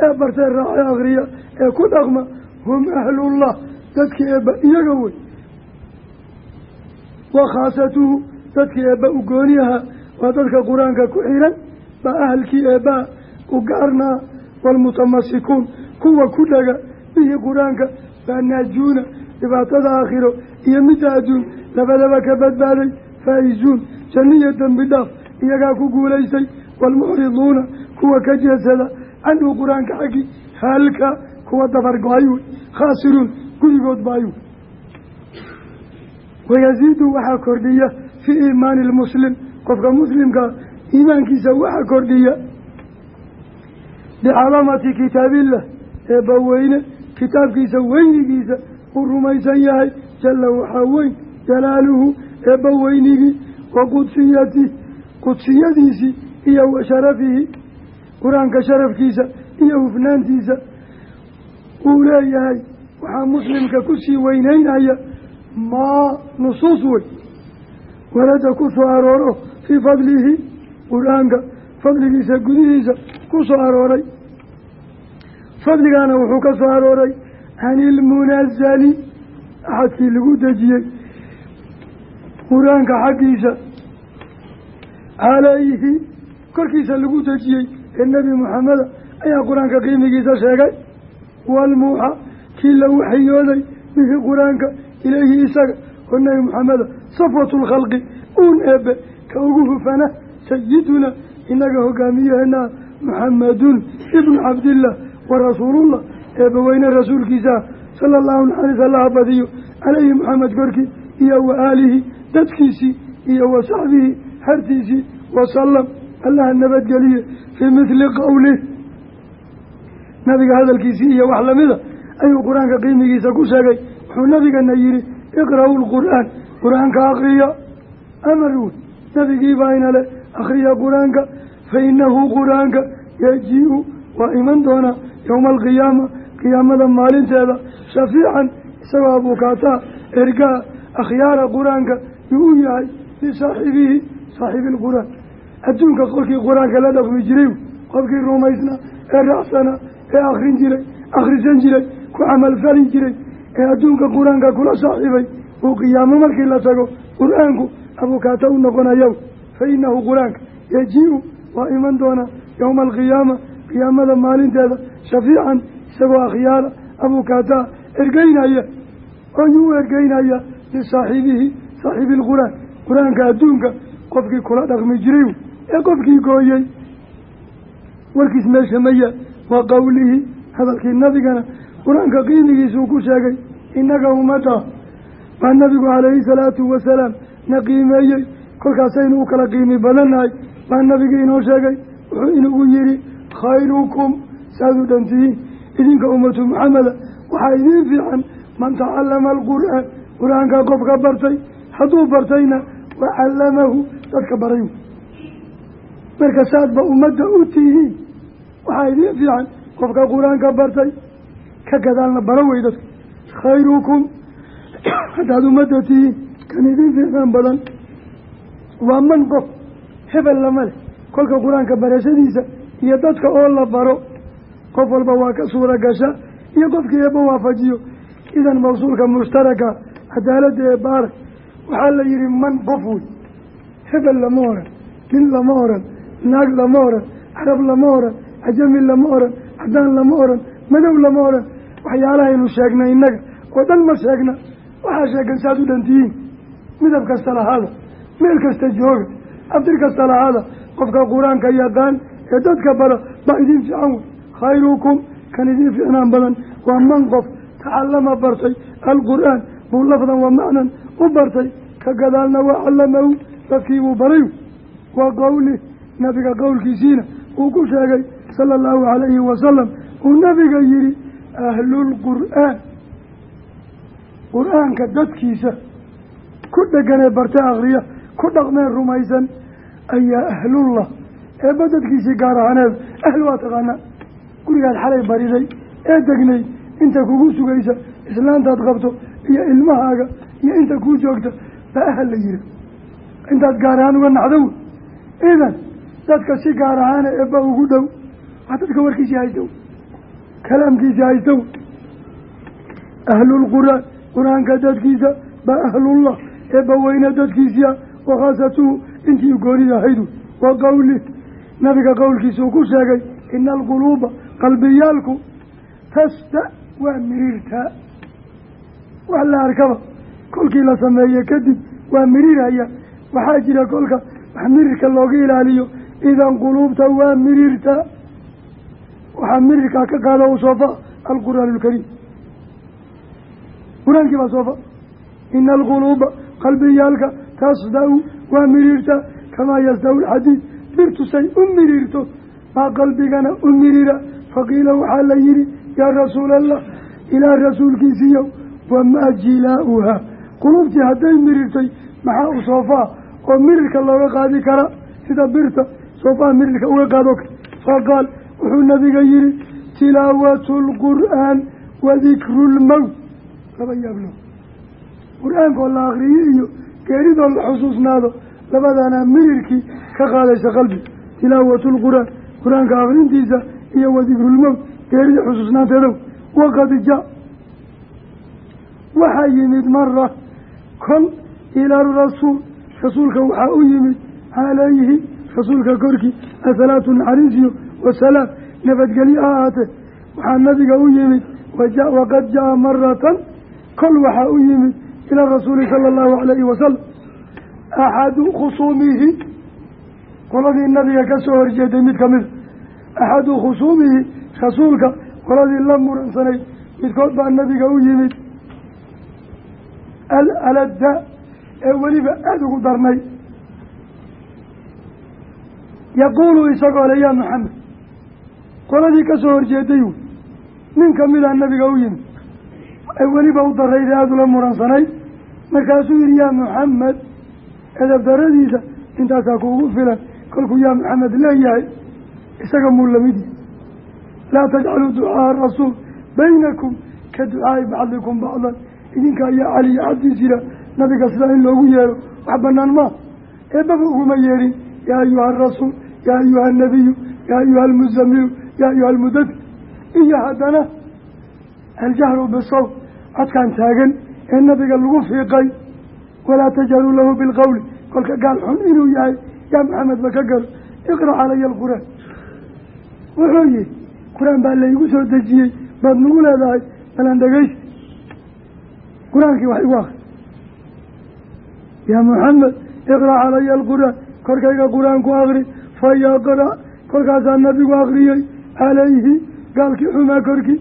ee bartee raace akhriya ee ku dhaqma hum ahlullah dadkii eebba iyaga wey. Wa khaasatuhu dadkii eebba u gooniyaha waa dadka qur'aanka ku xiran baa ahalkii eebbaa u gaarnaa waalmutamasikuun kuwa ku dhaga bihi qur'aanka baa naajuuna dhibaatada aakhiro iyo midda adduun labadaba ka badbaaday faa'izuun janniya dembi dhaaf iyagaa ku guulaystay waalmucriduuna kuwa ka jeedsada canhu qur'aanka xaggii halka kuwa dabargo-ay wey khaasiruun gurigood baayu wayasiidu waxaa kordhiya fii iimaani lmuslim qofka muslimkaa iimaankiisa waxaa kordhiya bicadamati kitaabillah eebba weyne kitaabkiisa weynigiisa uu rumaysan yahay. Jalla waxaa weyn jalaaluhu eebba weynigii wa qudsiyatih qudsiyadiisii iyo wa sharafihi qur'aanka sharafkiisa iyo hufnaantiisa. Uu leeyahay waxaa muslimka ku sii weyneynaya maa nusuus wey walada ku soo arooro fii fadlihi qur'aanka fadligiisa gudihiisa ku soo arooray fadligaana wuxuu ka soo arooray can ilmunazali axadkii lagu dejiyey qur'aanka xaggiisa. Calayhi korkiisa lagu dejiyey ee nebi muxameda ayaa qur'aanka qiimigiisa sheegay. Waalmuuxa kii la waxyooday bihi qur'aanka ilayhi isaga oo nebi muxameda safwatu lkhalqi uun eebe ka ugu hufana sayiduna inaga hogaamiyaheena muxamadun ibnu cabdillah wa rasuulullah eebba weyne rasuulkiisa sala allahu naxariis allaha badiyo calayhi maxamed korkii iyo wa aalihi dadkiisii iyo wa saxbihi hartiisii wasalam allaha nabadgeliye fii mithli qowlih nabiga hadalkiisii iyo wax lamida ayuu qur'aanka qiimigiisa ku sheegay. Wuxuu nabigana yihi iqra'u lqur'aan qur'aanka akriya. Amar wey nabigii baa ina le akhriya qur'aanka fa inahu qur'aanka yaji-u waa iman doonaa yowma alqiyaama qiyaamada maalinteeda shafiican isagoo abukaataa ergaa akhyaara qur'aanka yuu u yahay lisaaxibihi saaxibi lqur'aan adduunka qolkii qur'aanka la dhaqmi jiray qofkii rumaysnaa ee raacsana ee akrin jiray akhrisan jiray ku camalfali jiray ee adduunka qur'aanka kula saaxiibay uu qiyaamo markii la tago qur'aanku abukaata u noqonayow fa inahu qur'aanka yaji-u waa iman doonaa yowma alqiyaama qiyaamada maalinteeda shafiican isagoo akhyaara abukaataa ergeynaya ooyuu u ergeynaya lisaaxibihi saaxibi lqur'aan qur'aanka adduunka qofkii kula dhaqmi jiray ee qofkii gooyey. Warkiis meesha maya wa qowlihi hadalkii nabigana qur'aanka qiimigiisuu ku sheegay innaga ummadda baa nabigu calayhi salaatu wasalaam na qiimeeyey kolkaasaynu u kala qiimi badannahay baa nabigi inoo sheegay wuxuu inugu yidhi khayrukum saad u dhantihiin idinka ummatu maxameda waxaa idiin fiican man tacallama alqur'aan qur'aanka qofka bartay hadduu bartayna wa callamahu dadka baray marka saadba ummadda u tihiin waxaa idiin fiican qofka qur'aanka bartay ka gadaalna baro wey dadka khayrukum haddaad ummadda tihiin kan idiin fiicnaan badan waa man qof hebel lama leh kolka qur'aanka barashadiisa iyo dadka oo la baro. Qof walba waa ka suura gasha iyo qofkii eebba waafajiyo idan mawsuulka mushtaraka cadaaladda ee baarag waxaa la yihi man qof wey. Hebel lama oran nin lama oran naag lama oran carab lama oran cajami lama oran cadaan lama oran madow lama oran. Waxyaalahaynu sheegnay innaga oo dhan ma sheegna. Waxaa sheegan saad u dhantiyiin midab kasta lahaada meel kasta jooga abdir kasta lahaada qofka qur'aanka yaqaan ee dadka bara baa idiin fiican wey khayrukum kan idiin fiicnaan badan. Waa man qof tacallama bartay alqur'aan buu lafdan wa macnan u bartay. Ka gadaalna waa callamahu dadkiibuu baray. Waa qowli nabiga qowlkiisiina uu ku sheegay sala allahu calayhi wasalam uu nabiga yihi ahlulqur'aan qur'aanka dadkiisa ku dheganee barte akriya ku dhaqmeen rumaysan ayaa ahlullah eebba dadkiisii gaar ahaaneed ahl waa taqaanaa gurigaad xalay bariday ee degnay inta kugu sugaysa islaantaad qabto iyo ilmahaaga iyo inta kuu joogta baa ahal la yihi intaad gaar ahaan uga naxdow idan dadka si gaar ahaana eebba ugu dhow waa dadka warkiisii haystow kalaamkiisii haystow. Ahlulqur'aan qur'aanka dadkiisa baa ahlullah eebba weyne dadkiisia wa khaasatuhu intii goonida ahaydu wa qowli nabiga qowlkiisuu ku sheegay ina alquluuba qalbiyaalku tasda waa miriirtaa wax la arkaba kolkii la sameeye kadib waa miriirhaya waxaa jira kolka wax mirirka looga ilaaliyo idan quluubta waa miriirtaa waxaa mirirkaa ka qaada u soofa alqur'aan alkariim qur'aankii baa soofa ina alquluuba qalbiyaalka tasda-u waa miriirtaa kamaa yasda-u lxadiid birtusay u miriirto maa qalbigana u mirira faqiila waxaa la yihi yaa rasuula allah ilaah rasuulkiisiiyow wamaa jilaa'uhaa qulubtii hadday mirirtay maxaa u soofaa oo mirirka looga qaadi kara? Sida birta soofaha mirirka uga qaado kale faqaal wuxuu nabiga yihi tilaawatu lqur'aan wa dikru lmowt laba yaablo qur'aankoo la akriyo iyo geeridoo la xusuusnaado labadana mirirkii ka qaadaysa qalbi tilaawatu lqur'aan qur'aanka akrintiisa iyo wa dikrulmowt geerida xusuusnaanteedow waqad ja waxaa yimid mara kol ila rasuul rasuulka waxaa u yimid calayhi rasuulka korkii asalaatu naxariisiyo wasalaam nabadgelyo ha ahaatee waxaa nabiga u yimid waqad jaa maratan kol waxaa u yimid ila rasuuli sala allahu calayhi wasalam axadu khusuumihi qoladii nabiga ka soo horjeeday mid kamida axadu khusuumihi rasuulka qoladii la muransanay midkood baa nabiga u yimid. Alalada ee weliba aada ugu darnay. Yaquulu isagoo le yaa maxamed qoladii ka soo horjeeday wy nin kamida nabiga u yimid ay weliba u darayda aada ula muransanayd markaasuu yihi yaa maxamed edab daradiisa intaasaa kuugu filan kolkuu yaa maxamed leeyahay isaga muu lamidii laa tajcaluu ducaaa rasuul baynakum ka ducaai bacdikum bacdan. Idinka ayaa cali iyo yira nabiga sidaa in loogu yeero wax banaan maa eebaba uguma yeedhin yaa ayuha arasuul yaa ayuha anabiyu yaa ayuha almuzamilu yaa ayuha almudadir iyo haddana aljahru bisawt codkaan taagan ee nabiga lagu fiiqay walaa tajharuu lahu bilqowli kolka gaal xun inuu yahay yaa maxamed ba ka galo iqra calaya alqur'aan. Wuxuu yihi qur'aan baa laygu soo dejiyey baad nagu leedahay balaan dhegeysa qur'aankii wax igu akri yaa maxamed iqra calaya alqur'aan korkayga qur'aan ku akri fayaqra kolkaasaa nabigu akriyey calayhi gaalkii xumaa korkii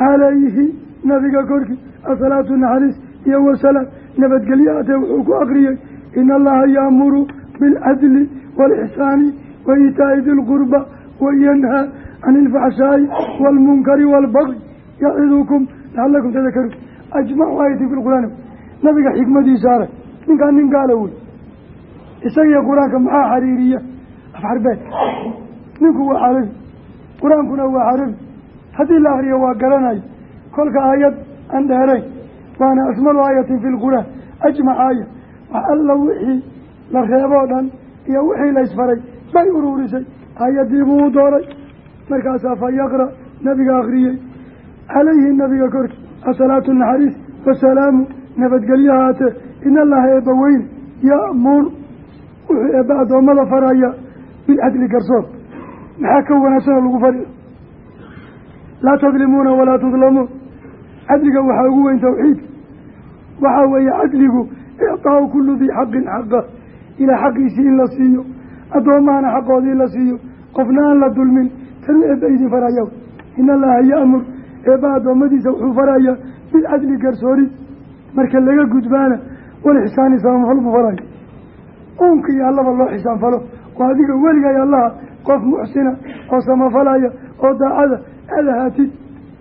calayhi nabiga korkii asalaatu naxariis iyo wasalaam nabadgelye atee wuxuu ku akriyey ina allaha yaamuru bilcadli waalixsaani wa iitaa'i di lqurba wayanhaa can ilfaxshaa'i waalmunkari waalbaqi yacidukum lacalakum tadakaruun ajmacu aayati fi lqur'aan nabiga xikmadiisa arag ninkaan nin gaala wey isagiyo qur'aanka maxaa xariiriya afxarbeed ninku waa carabi qur'aankuna waa carabi haddii la akriyo waa garanayo kolka aayad aan dheerayn waana asmalu aayatin fi lqur'aan ajmac aaya wax alla wixii la reeboo dhan iyo wixii la isfaray bay uruurisay. Aayadii buu u dooray. Markaasaa fa yaqra nabiga akriyey calayhi nabiga korki asalaatu naxariis wasalaamu nabadgelyo haatee in allaha eebba weyn ya'mur wuxuu eebba addoommada faraya bilcadli garsoor. Maxaa ka wanaagsanoo lagu fadhiyo laa tadlimuuna walaa tudlamuun. Cadliga waxaa ugu weyn tawxiidka waxaa weeye cadligu ictaau kullu dii xaqin xaqa ilaa xaqiisii in la siiyo. Addoommahana xaqoodii la siiyo. Qofna aan la dulmin. Tanu eebba idin faraya in allaha ya'mur eebba addoommadiisa wuxuu farayaa. Bilcadli garsoori. Marka laga gudbaana walixsaani samafal buu farayo uunka iyo allaba loo xisaanfalo oo adiga weligay allaha qof muxsina oo samafalaya oo daacada aad ahaatid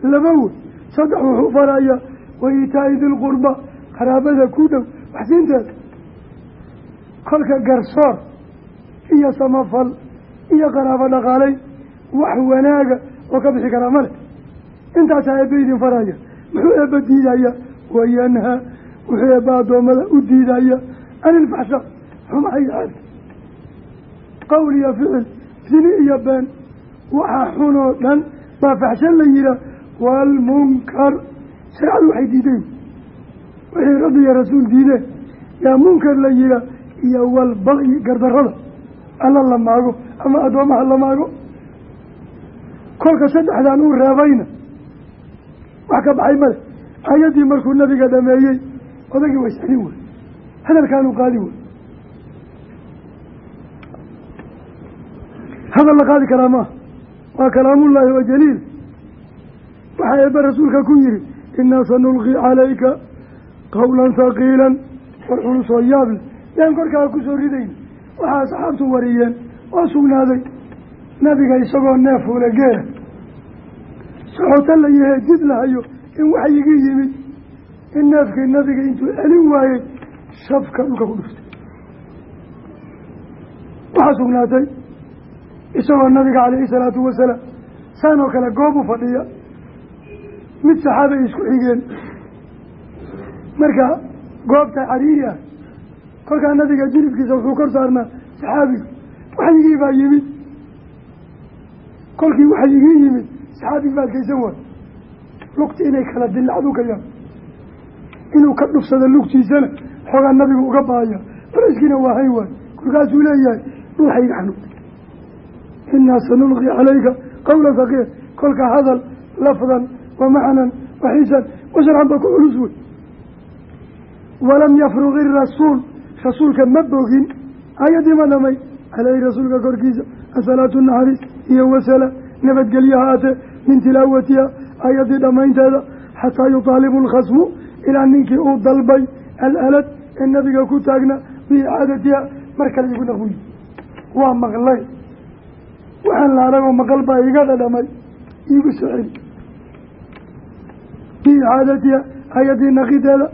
laba wey saddex wuxuu farayaa. Wa iitaa'i qaraabada ku dhow. Waxsiinteeda kolka garsoor iyo samafal iyo qaraabo dhaqaalay wax wanaaga oo ka bixi karaa male intaasaa eebba idin faraya. Muxuu eebba diidaya? Wayanhaa wuxuu eebba addoommada u diidaya? Can ilfaxshaa xumaa iyo caada qowl iyo ficil sini iyo been waxaa xunoo dhan baa faxshan la yihaa waalmunkar shareecadu waxay diideen. Wixii rabbi iyo rasuul diideen. Yaa munkar la yihaa iyo walbaqyi gardarrada. Alla la maago ama addoomaha la maago. Kolka saddexdan uu reebayna wax ka baxay male. Ayaddii markuu nabiga dhameeyey odagii way saxnin wey hadalkaanu qaadi wey hadal la qaadi karaa maaha waa kalaamullaahi wa jaliil. Waxaa eebbe rasuulka ku yihi inaa sanulqi calayka qawlan haqiilan war culusoo yaable yaan korkaa ku soo ridayna waxaa asxaabtu wariyeen oo sugnaaday. Nabiga isagoo neef fuula geela socoto la yahee jid lahayo in waxyigii yimid. In neefkii nabiga intuu celin waayey shafka dhulka ku dhuftay. Waxaa sugnaatay isagoo nabiga calayhi salaatu wasalaam saan oo kale goob u fadhiya. Mid saxaabay isku xigeen. Marka goobta cariiri ah kolkaa nabiga jilibkiisa wuxuu kor saarnaa saxaabiga waxyigii baa yimid. Kolkii waxyigii yimid saxaabigi ba adkaysan waayo lugta inay kala dilacdu ka yaab inuu ka dhufsado lugtiisana xoogaa nabigu uga baaya. Faraskiina waa hay waayo kolkaasuu leeyahay dhuuxayga xanuun inaa sanulqi calayka qawla haqiir kolka hadal lafdan wa macnan wa xisan washarcan ba ku culus wey walam yafruq irasuul rasuulka ma bogin ayaddii ma dhamay. Caleyhi rasuulka korkiisa asalaatu naxariis iyo wasala nabadgelye haatee min tilaawatiha ayaddii dhammaynteeda xataa yutaalibu lkhasmu ilaa ninkii uu dalbay alalad ee nabiga ku taagna biicaadatiha mar kale igu naqbuyi waa maqlay. Waxaan la aragoo maqal baa iga dhadhamay iigu soo celi biicaadatiha hay'adii naqideeda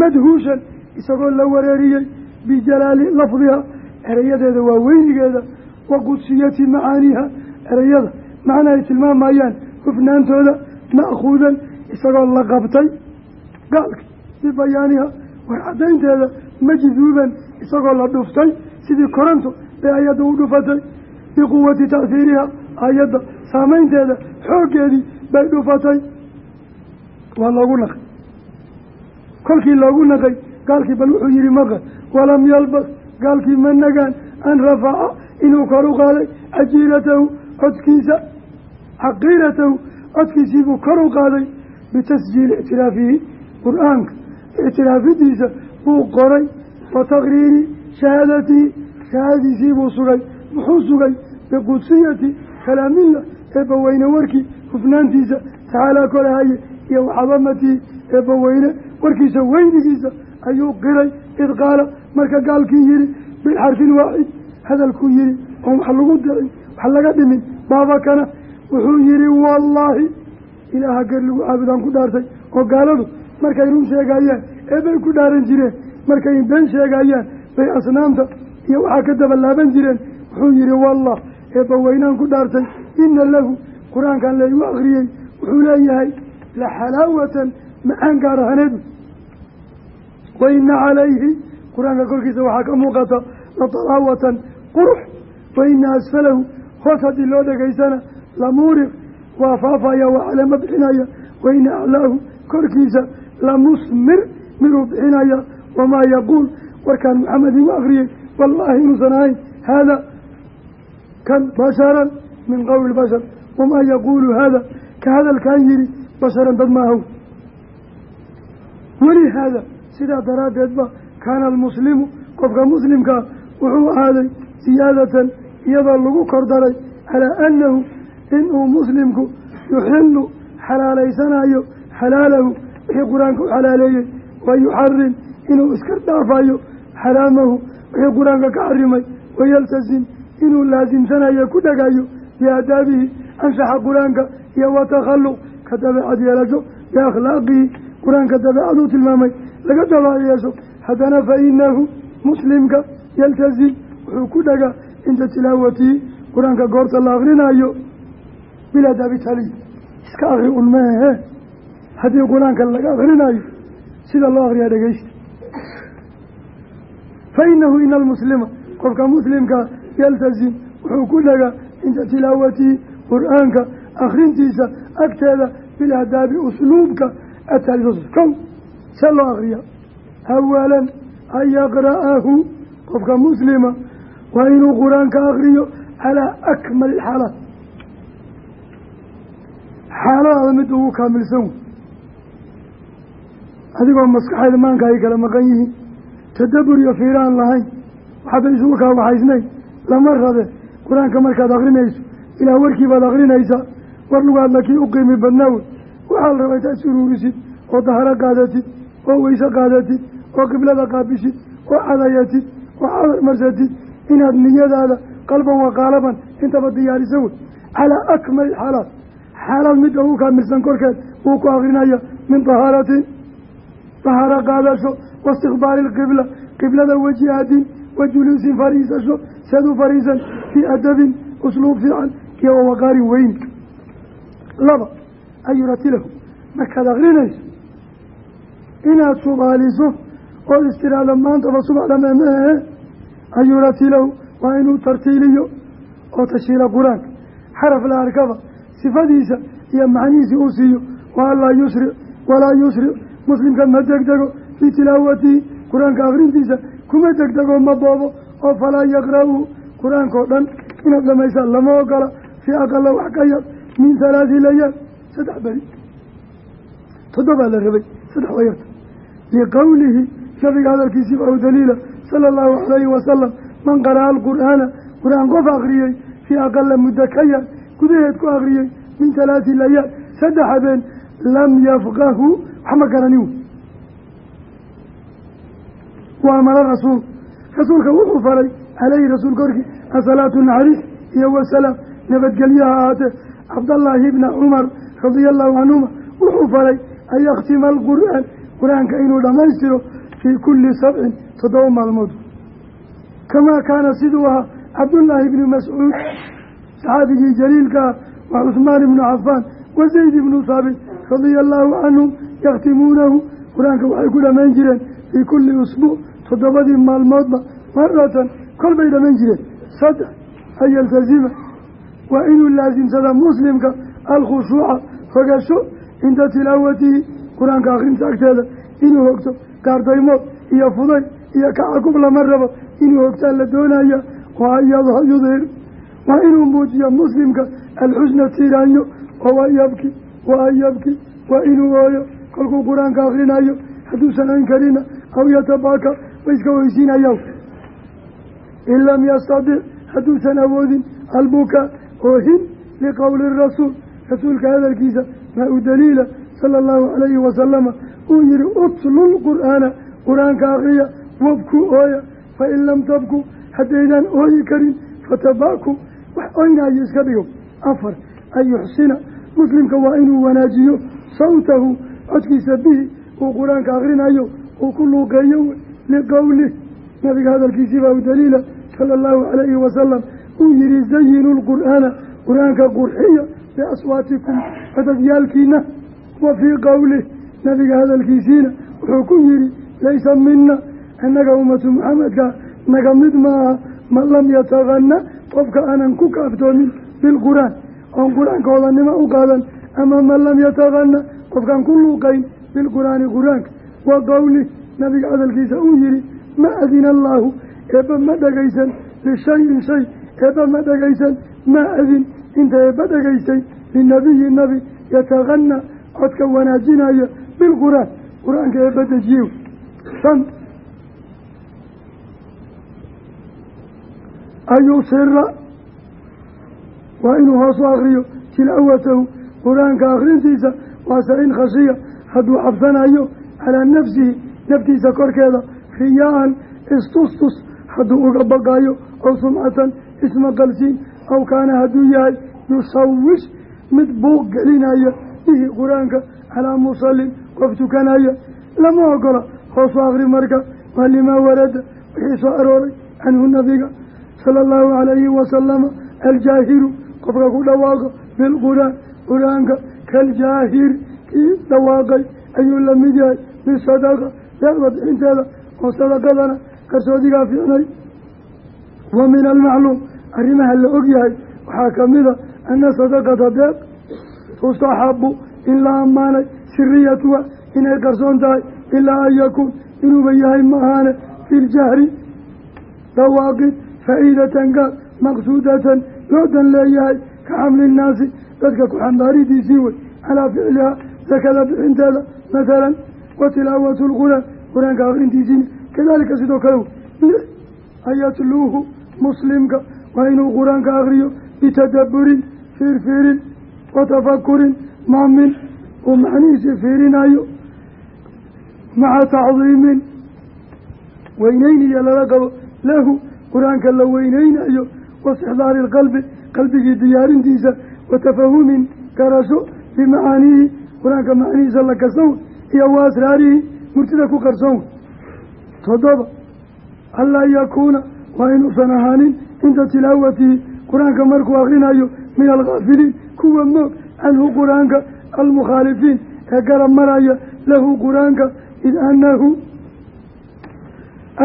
madhuushan isagoo la wareeriyey bijalaali lafdiha erayadeeda waa weynigeeda wa qudsiyati macaaniha erayada. Macna ay tilmaamayaan hufnaantooda ma'khuudan isagoo la qabtay gaalka. Bibayaaniha war caddaynteeda majduuban isagoo la dhuftay. Sidii koranto bay ayadda u dhufatay biquwati ta'hiiriha ayadda saamaynteeda xooggeedii bay dhufatay. Waa loogu naqay. Kolkii loogu naqay gaalkii bal wuxuu yihi maqal walam yalbas gaalkii ma nagaan an rafaca inuu kor u qaaday cajiiratahu codkiisa caqiiratahu codkiisiibuu kor u qaaday bitasjiili ictiraafihi qur'aanka. Ictiraafidiisa buu qoray wa taqriiri shahaadatihi shahaadadiisiibuu sugay muxuu sugay biqudsiyati kalaamillah eebbaweyne warkii hufnaantiisa tacaalaa korahaye iyo waxabamatihi eebbaweyne warkiisa weynigiisa ayuu qiray id qaala marka gaalkii yihi bilxarfi lwaaxid hadalkuu yihi oon wax lagu dicin wax laga dhimin baabakana wuxuu yihi wallaahi ilaaha gar lagu caabudaan ku dhaartay. Oo gaaladu markay run sheegayaan eebay ku dhaaran jireen markay been sheegayaan bay asnaamta iyo waxaa ka daba laaban jireen wuxuu yihi wallah eebba weynaan ku dhaartay. Ina lahu qur'aankan laygu akriyey wuxuu leeyahay la xalaawatan macaan gaar ahaneed wa ina calayhi qur'aanka korkiisa waxaa ka muuqata la talaawatan qurux wa ina asfalahu hoos haddii loo dhegaysana lamuuriq waa faafaya waa calamo bixinaya wa ina aclaahu korkiisa lamusmir miduu bixinaya wamaa yaquul warkaan maxamed igu akriyey wallaahi inuusan ahayn haada kan basharan min qowli bashar wamaa yaquulu haada ka hadalkan yihi basharan dad maahow weli haada sidaa daraaddeed ba kaana almuslimu qofka muslimkaa wuxuu ahaaday siyaadatan iyadoo lagu kor daray calaa annahu inuu muslimku yuxilu xalaalaysanayo xalaalahu wixii qur'aanka u xalaaleeyey wa yuxarim inuu iska dhaafayo xaraamahu wixii qur'aanka ka xarimay wayaltasim inuu laasimsanayo ku dhagayo biaadaabihi anshaxa qur'aanka iyo watakhaluq ka dabeecad yeelasho biakhlaaqihi qur'aanka dabeecaduu tilmaamay laga yeesho haddana fa inahu muslimka yaltasim wuxuu ku dhagaa cinda tilaawatihi qur'aanka goorta la akrinayo bilaadaabi taliy iska akri un maehe haddii qur'aanka laga akrinayo sida loo akriyaa dhegeysta. Fa inahu ina almuslima qofka muslimkaa yaltasim wuxuu ku dhagaa cinda tilaawatihi qur'aanka akrintiisa agteeda bilaadaabi usluubka atalisos kow see loo akriya awalan an yaqra'ahu qofka muslima waa inuu qur'aanka akriyo calaa akmali xaalaat xaaladaada mid ugu kaamilsan wey adigoo maskaxeeda maanka ay kala maqan yihiin tadabur iyo fiiraan lahayn waxba isugu kaa waxaysnayn lama rabe qur'aanka markaad akrinayso ilaah warkiibaad akrinaysaa war lugaadla kii u qiimi badnaa wey waxaa la rabaa intaad suruurisid oo daharo qaadatid oo weyse qaadatid oo qiblada qaabishid oo cadayatid oo cadar marsatid inaad niyadaada qalban wa qaalaban intaba diyaarisa wey calaa akmali xaalaat xaalaad midda ugu kaamilsan korkeed wuu ku akrinaya min tahaaratin tahaaro qaadasho waistikbaari ilqibla qiblada wajihaadin wa juluusin fariisasho seed u fariisan fii adabin usluub fiican iyo wawaqaarin weyn. Laba an yuratilahu markaad akrinayso inaad subaaliso ood istiraada maantaba subax dhamee maehe an yuratilahu waa inuu tartiiliyo oo tashiila qur'aanka xaraf la arkaba sifadiisa iyo macnihiisii uu siiyo. Wa anlaa yusric walaa yusric muslimka ma degdego fii tilaawatihi qur'aanka akrintiisa kuma degdego ma boobo. Oo falaa yaqra-u qur'aanka oo dhan inaad dhamaysaan lama ogola fii aqala wax ka yar min halaati layaal saddex beri. Toddobaa la rabay saddex waa yarta. Liqowlihi nabiga hadalkiisiiba aw daliila sala allahu calayhi wasalam man qara'a alqur'aana qur'aan qof akriyey fii aqala muddo ka yar gudaheed ku akriyey min halaati layaal saddex habeen lam yafqahu wax ma garanin wey wa amara rasuul. Rasuulka wuxuu faray caleyhi rasuul korkii asalaatu naxariis iyo wasalaam nabadgelyaha ahaatee cabdallaahi ibna cumar radia allahu canhuma wuxuu faray an yakhtima alqur'aan qur'aanka inuu dhammaystiro fii kulli sabcin toddoba maalmood kamaa kaana siduu ahaa cabdullaahi ibni mascuud saxaabigii jaliilka ah wa cusmaan ibnu cafaan wa zayd ibnu saabit radia allahu canhum yakhtimuunahu qur'aanka waxay ku dhammayn jireen fii kulli usbuuc toddobadii maalmoodba maratan kol bay dhammayn jireen saddex an yaltasima waa inuu laasimsada muslimka alkhushuuca hogasho cinda tilaawatihi qur'aanka akhrinta agteeda inuu hogto gaardaymood iyo fuday iyo kacakub lama rabo. Inuu hogtaan la doonaya waa yudhir waa inuu muujiyo muslimka alxusna tiiraanyo. Oo an yabki wa an yabki waa inuu ooyo kolkuu qur'aanka akrinayo hadduusan oyn karina aw yatabaka wa iska weysiinayaa in lam yastadic hadduusan awoodin albukaa oohin liqowli rasuul. Rasuulka hadalkiisa maa u daliila sala allahu calayhi wasalama uu yihi utlu lqur'aana qur'aanka akriya wabku ooya fain lam tabku haddaydaan ooyi karin fatabaku wax oynayo iska dhigo. Afar an yuxsina muslimka waa inuu wanaajiyo sawtahu codkiisa bihi uu qur'aanka akrinayo uu ku luuqeeyo liqowlih nabiga hadalkiisii baa u daliila sala allahu calayhi wasalam uu yihi zayinu lqur'aana qur'aanka qurxiya biaswaatikum codadyaalkiina wa fii qowlih nabiga hadalkiisiina wuxuu ku yihi laysa mina innaga ummatu maxamedka naga mid maaha man lam yataqana qofka aanan ku kaaftoomin bilqur'aan oon qur'aanka odanimo u qaadan ama man lam yataqana qofkaan ku luuqayn bilqur'aani qur'aanka. Wa qowlih nabiga hadalkiisa uu yihi ma adina allaahu eebba ma dhegaysan lishayin shay eebba ma dhegaysan ma adin inta eebba dhegaystay linabiyi nabi yataqana codka wanaajinaya bilqur'aan qur'aanka eebba dejiyo shan ayusira waa inuu hoos u akriyo tilaawatahu qur'aanka akrintiisa waase in khashiya hadduu cabsanayo calaa nafsihi naftiisa korkeeda riyaa-an istustus hadduu uga baqaayo ow sumcatan ismaqalsiin aw kaana hadduu yahay yusawish mid buuq gelinaya bihi qur'aanka calaa musallin qof tukanaya lama ogola. Hoosu akri marka waa limaa warada wixii soo arooray canhu nabiga sala allahu calayhi wasalama aljaahiru. Qofka ku dhawaaqo bilqur'aan qur'aanka kaljaahir. Kii dhawaaqay ayuu la mid yahay. Bisadaqa deeqda bixinteeda oo sadaqadana qarsoodigaa fiicnay wa min almacluum. Arrimaha la og yahay. Waxaa kamida ana sadaqata deeq tustaxabu in la ammaanay siriyatuha inay qarsoon tahay ilaa an yakuun inuuba yahay ma ahaane fi ljahri dhawaaqid faa'iidatan gaar maqsuudatan loo dan leeyahay ka xamli innaasi dadka ku xambaaridiisii wey calaa ficlihaa sakada bixinteeda mathalan wa tilaawatu lqur'aan qur'aanka akrintiisiina kadalika sidoo kale an yatluuhu muslimka waa inuu qur'aanka akriyo bitadaburin fiirfiirin wa tafakurin maamin uu macnihiisii fiirinayo maca tacdiimin weyneyniya lala qabo lahu qur'aanka la weyneynayo waistixdaari ilqalbi qalbigii diyaarintiisa wa tafahumin garasho bimacaaniihi qur'aanka macnihiisa la karsan iyo wa asraarihi murtida ku qarsoon toddoba anlaa yakuuna waa inuusan ahaanin cinda tilaawatihi qur'aanka markuu akrinayo min alkhaafiliin kuwa moog canhu qur'aanka almukhaalifiin ee garab maraya lahu qur'aanka id anahu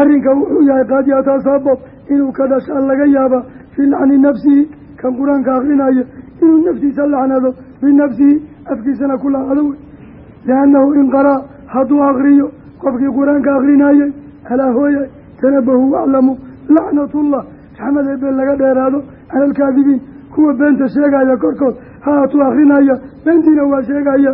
arrinka wuxuu yahay qad yatasabab inuu ka dhashaan laga yaaba fii lacni nafsihi kan qur'aanka akrinaya inuu naftiisa lacnado binafsihi afkiisana ku lacnado wey liannahu in qaraa hadduu akriyo qofkii qur'aanka akrinayay alaa hooyay tanabahu waclamu lacnatullah raxmad eebe laga dheeraado cala alkaadibiin kuwa beenta sheegaya korkood haatuu akrinaya beentiina waa sheegaya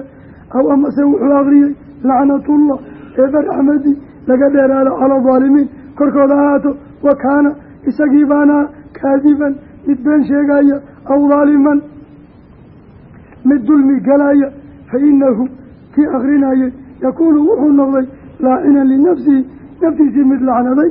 aw amase wuxuu akriyey lacnatullah eebe raxmadii laga dheeraado cala aldaalimiin korkooda ahaato wa kaana isagii baana kaadiban mid been sheegaya aw daaliman mid dulmi galaya fa inahu kii akrinayay yakuunu wuxuu noqday laacinan linafsihi naftiisii mid lacnaday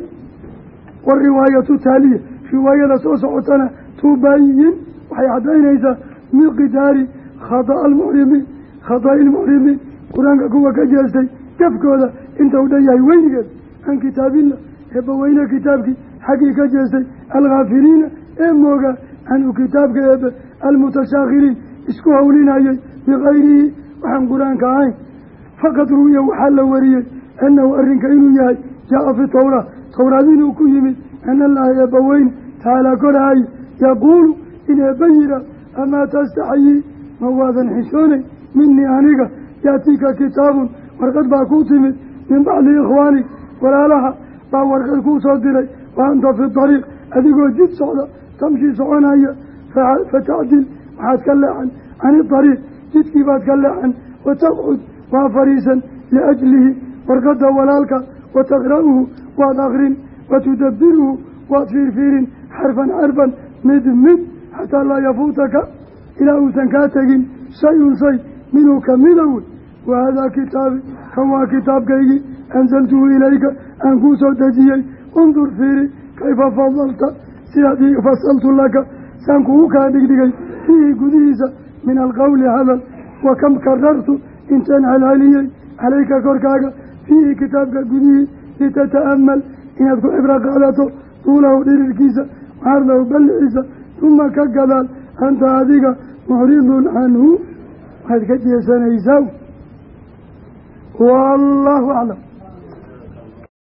wariwaayatu taaliya riwaayada soo socotana tubayin waxay caddaynaysaa miqdaari khada'a almucrimiin khada'i almucrimiin qur'aanka kuwa ka jeestay gafkooda inta u dhan yahay weynigeed. Can kitaabillah eebbaweyne kitaabkii xaggii ka jeestay alkhaafiliina ee mooga canhu kitaabka eebe almutashaakhiriin isku howlinayay bikayrihi waxaan qur'aanka ahayn faqad ruwiya waxaa la wariyey annahu arrinka inuu yahay jaa-a fi tawra towraad inuu ku yimid ana allaha eebbaweyne tacaalaa korahaya yaquulu in eebba yihaa amaa tastaxyii ma waadan xishoonay minii aniga yaatiika kitaabun warqad baa kuu timid min bacdi ikhwaanig walaalaha baa warqad kuu soo diray wa anta fi dariiq adigoo jid socda tamshii soconaya fatacdil waxaad ka leexan can idariiq jidkii baad ka leexan wataqcud waa fariisan liajlihi warqadda walaalka wataqra'uhu waad akrin watudabiruhu waad fiirfiirin xarfan xarfan mid mid xataa laa yafuutaka ilaa uusan kaa tegin shay-un shay minhu kamida wey wahadaa kitaabi kan waa kitaabkaygii anzaltuhu ilayka aan kuu soo dejiyey. Undur fiiri kayfa fadalta sidaad fasaltu laka saan kugu kaa dhigdhigay fiihi gudihiisa min alqowli hadal. Wa kam karartu intaan celceliyey calayka korkaaga fiihi kitaabka gudihii litata'amal inaad ku cibro qaadato duulahu dhirirkiisa waarlahu balliciisa uma ka gadaal anta adiga mucridun canhu waxaad ka jeesanaysaa wallaahu aclam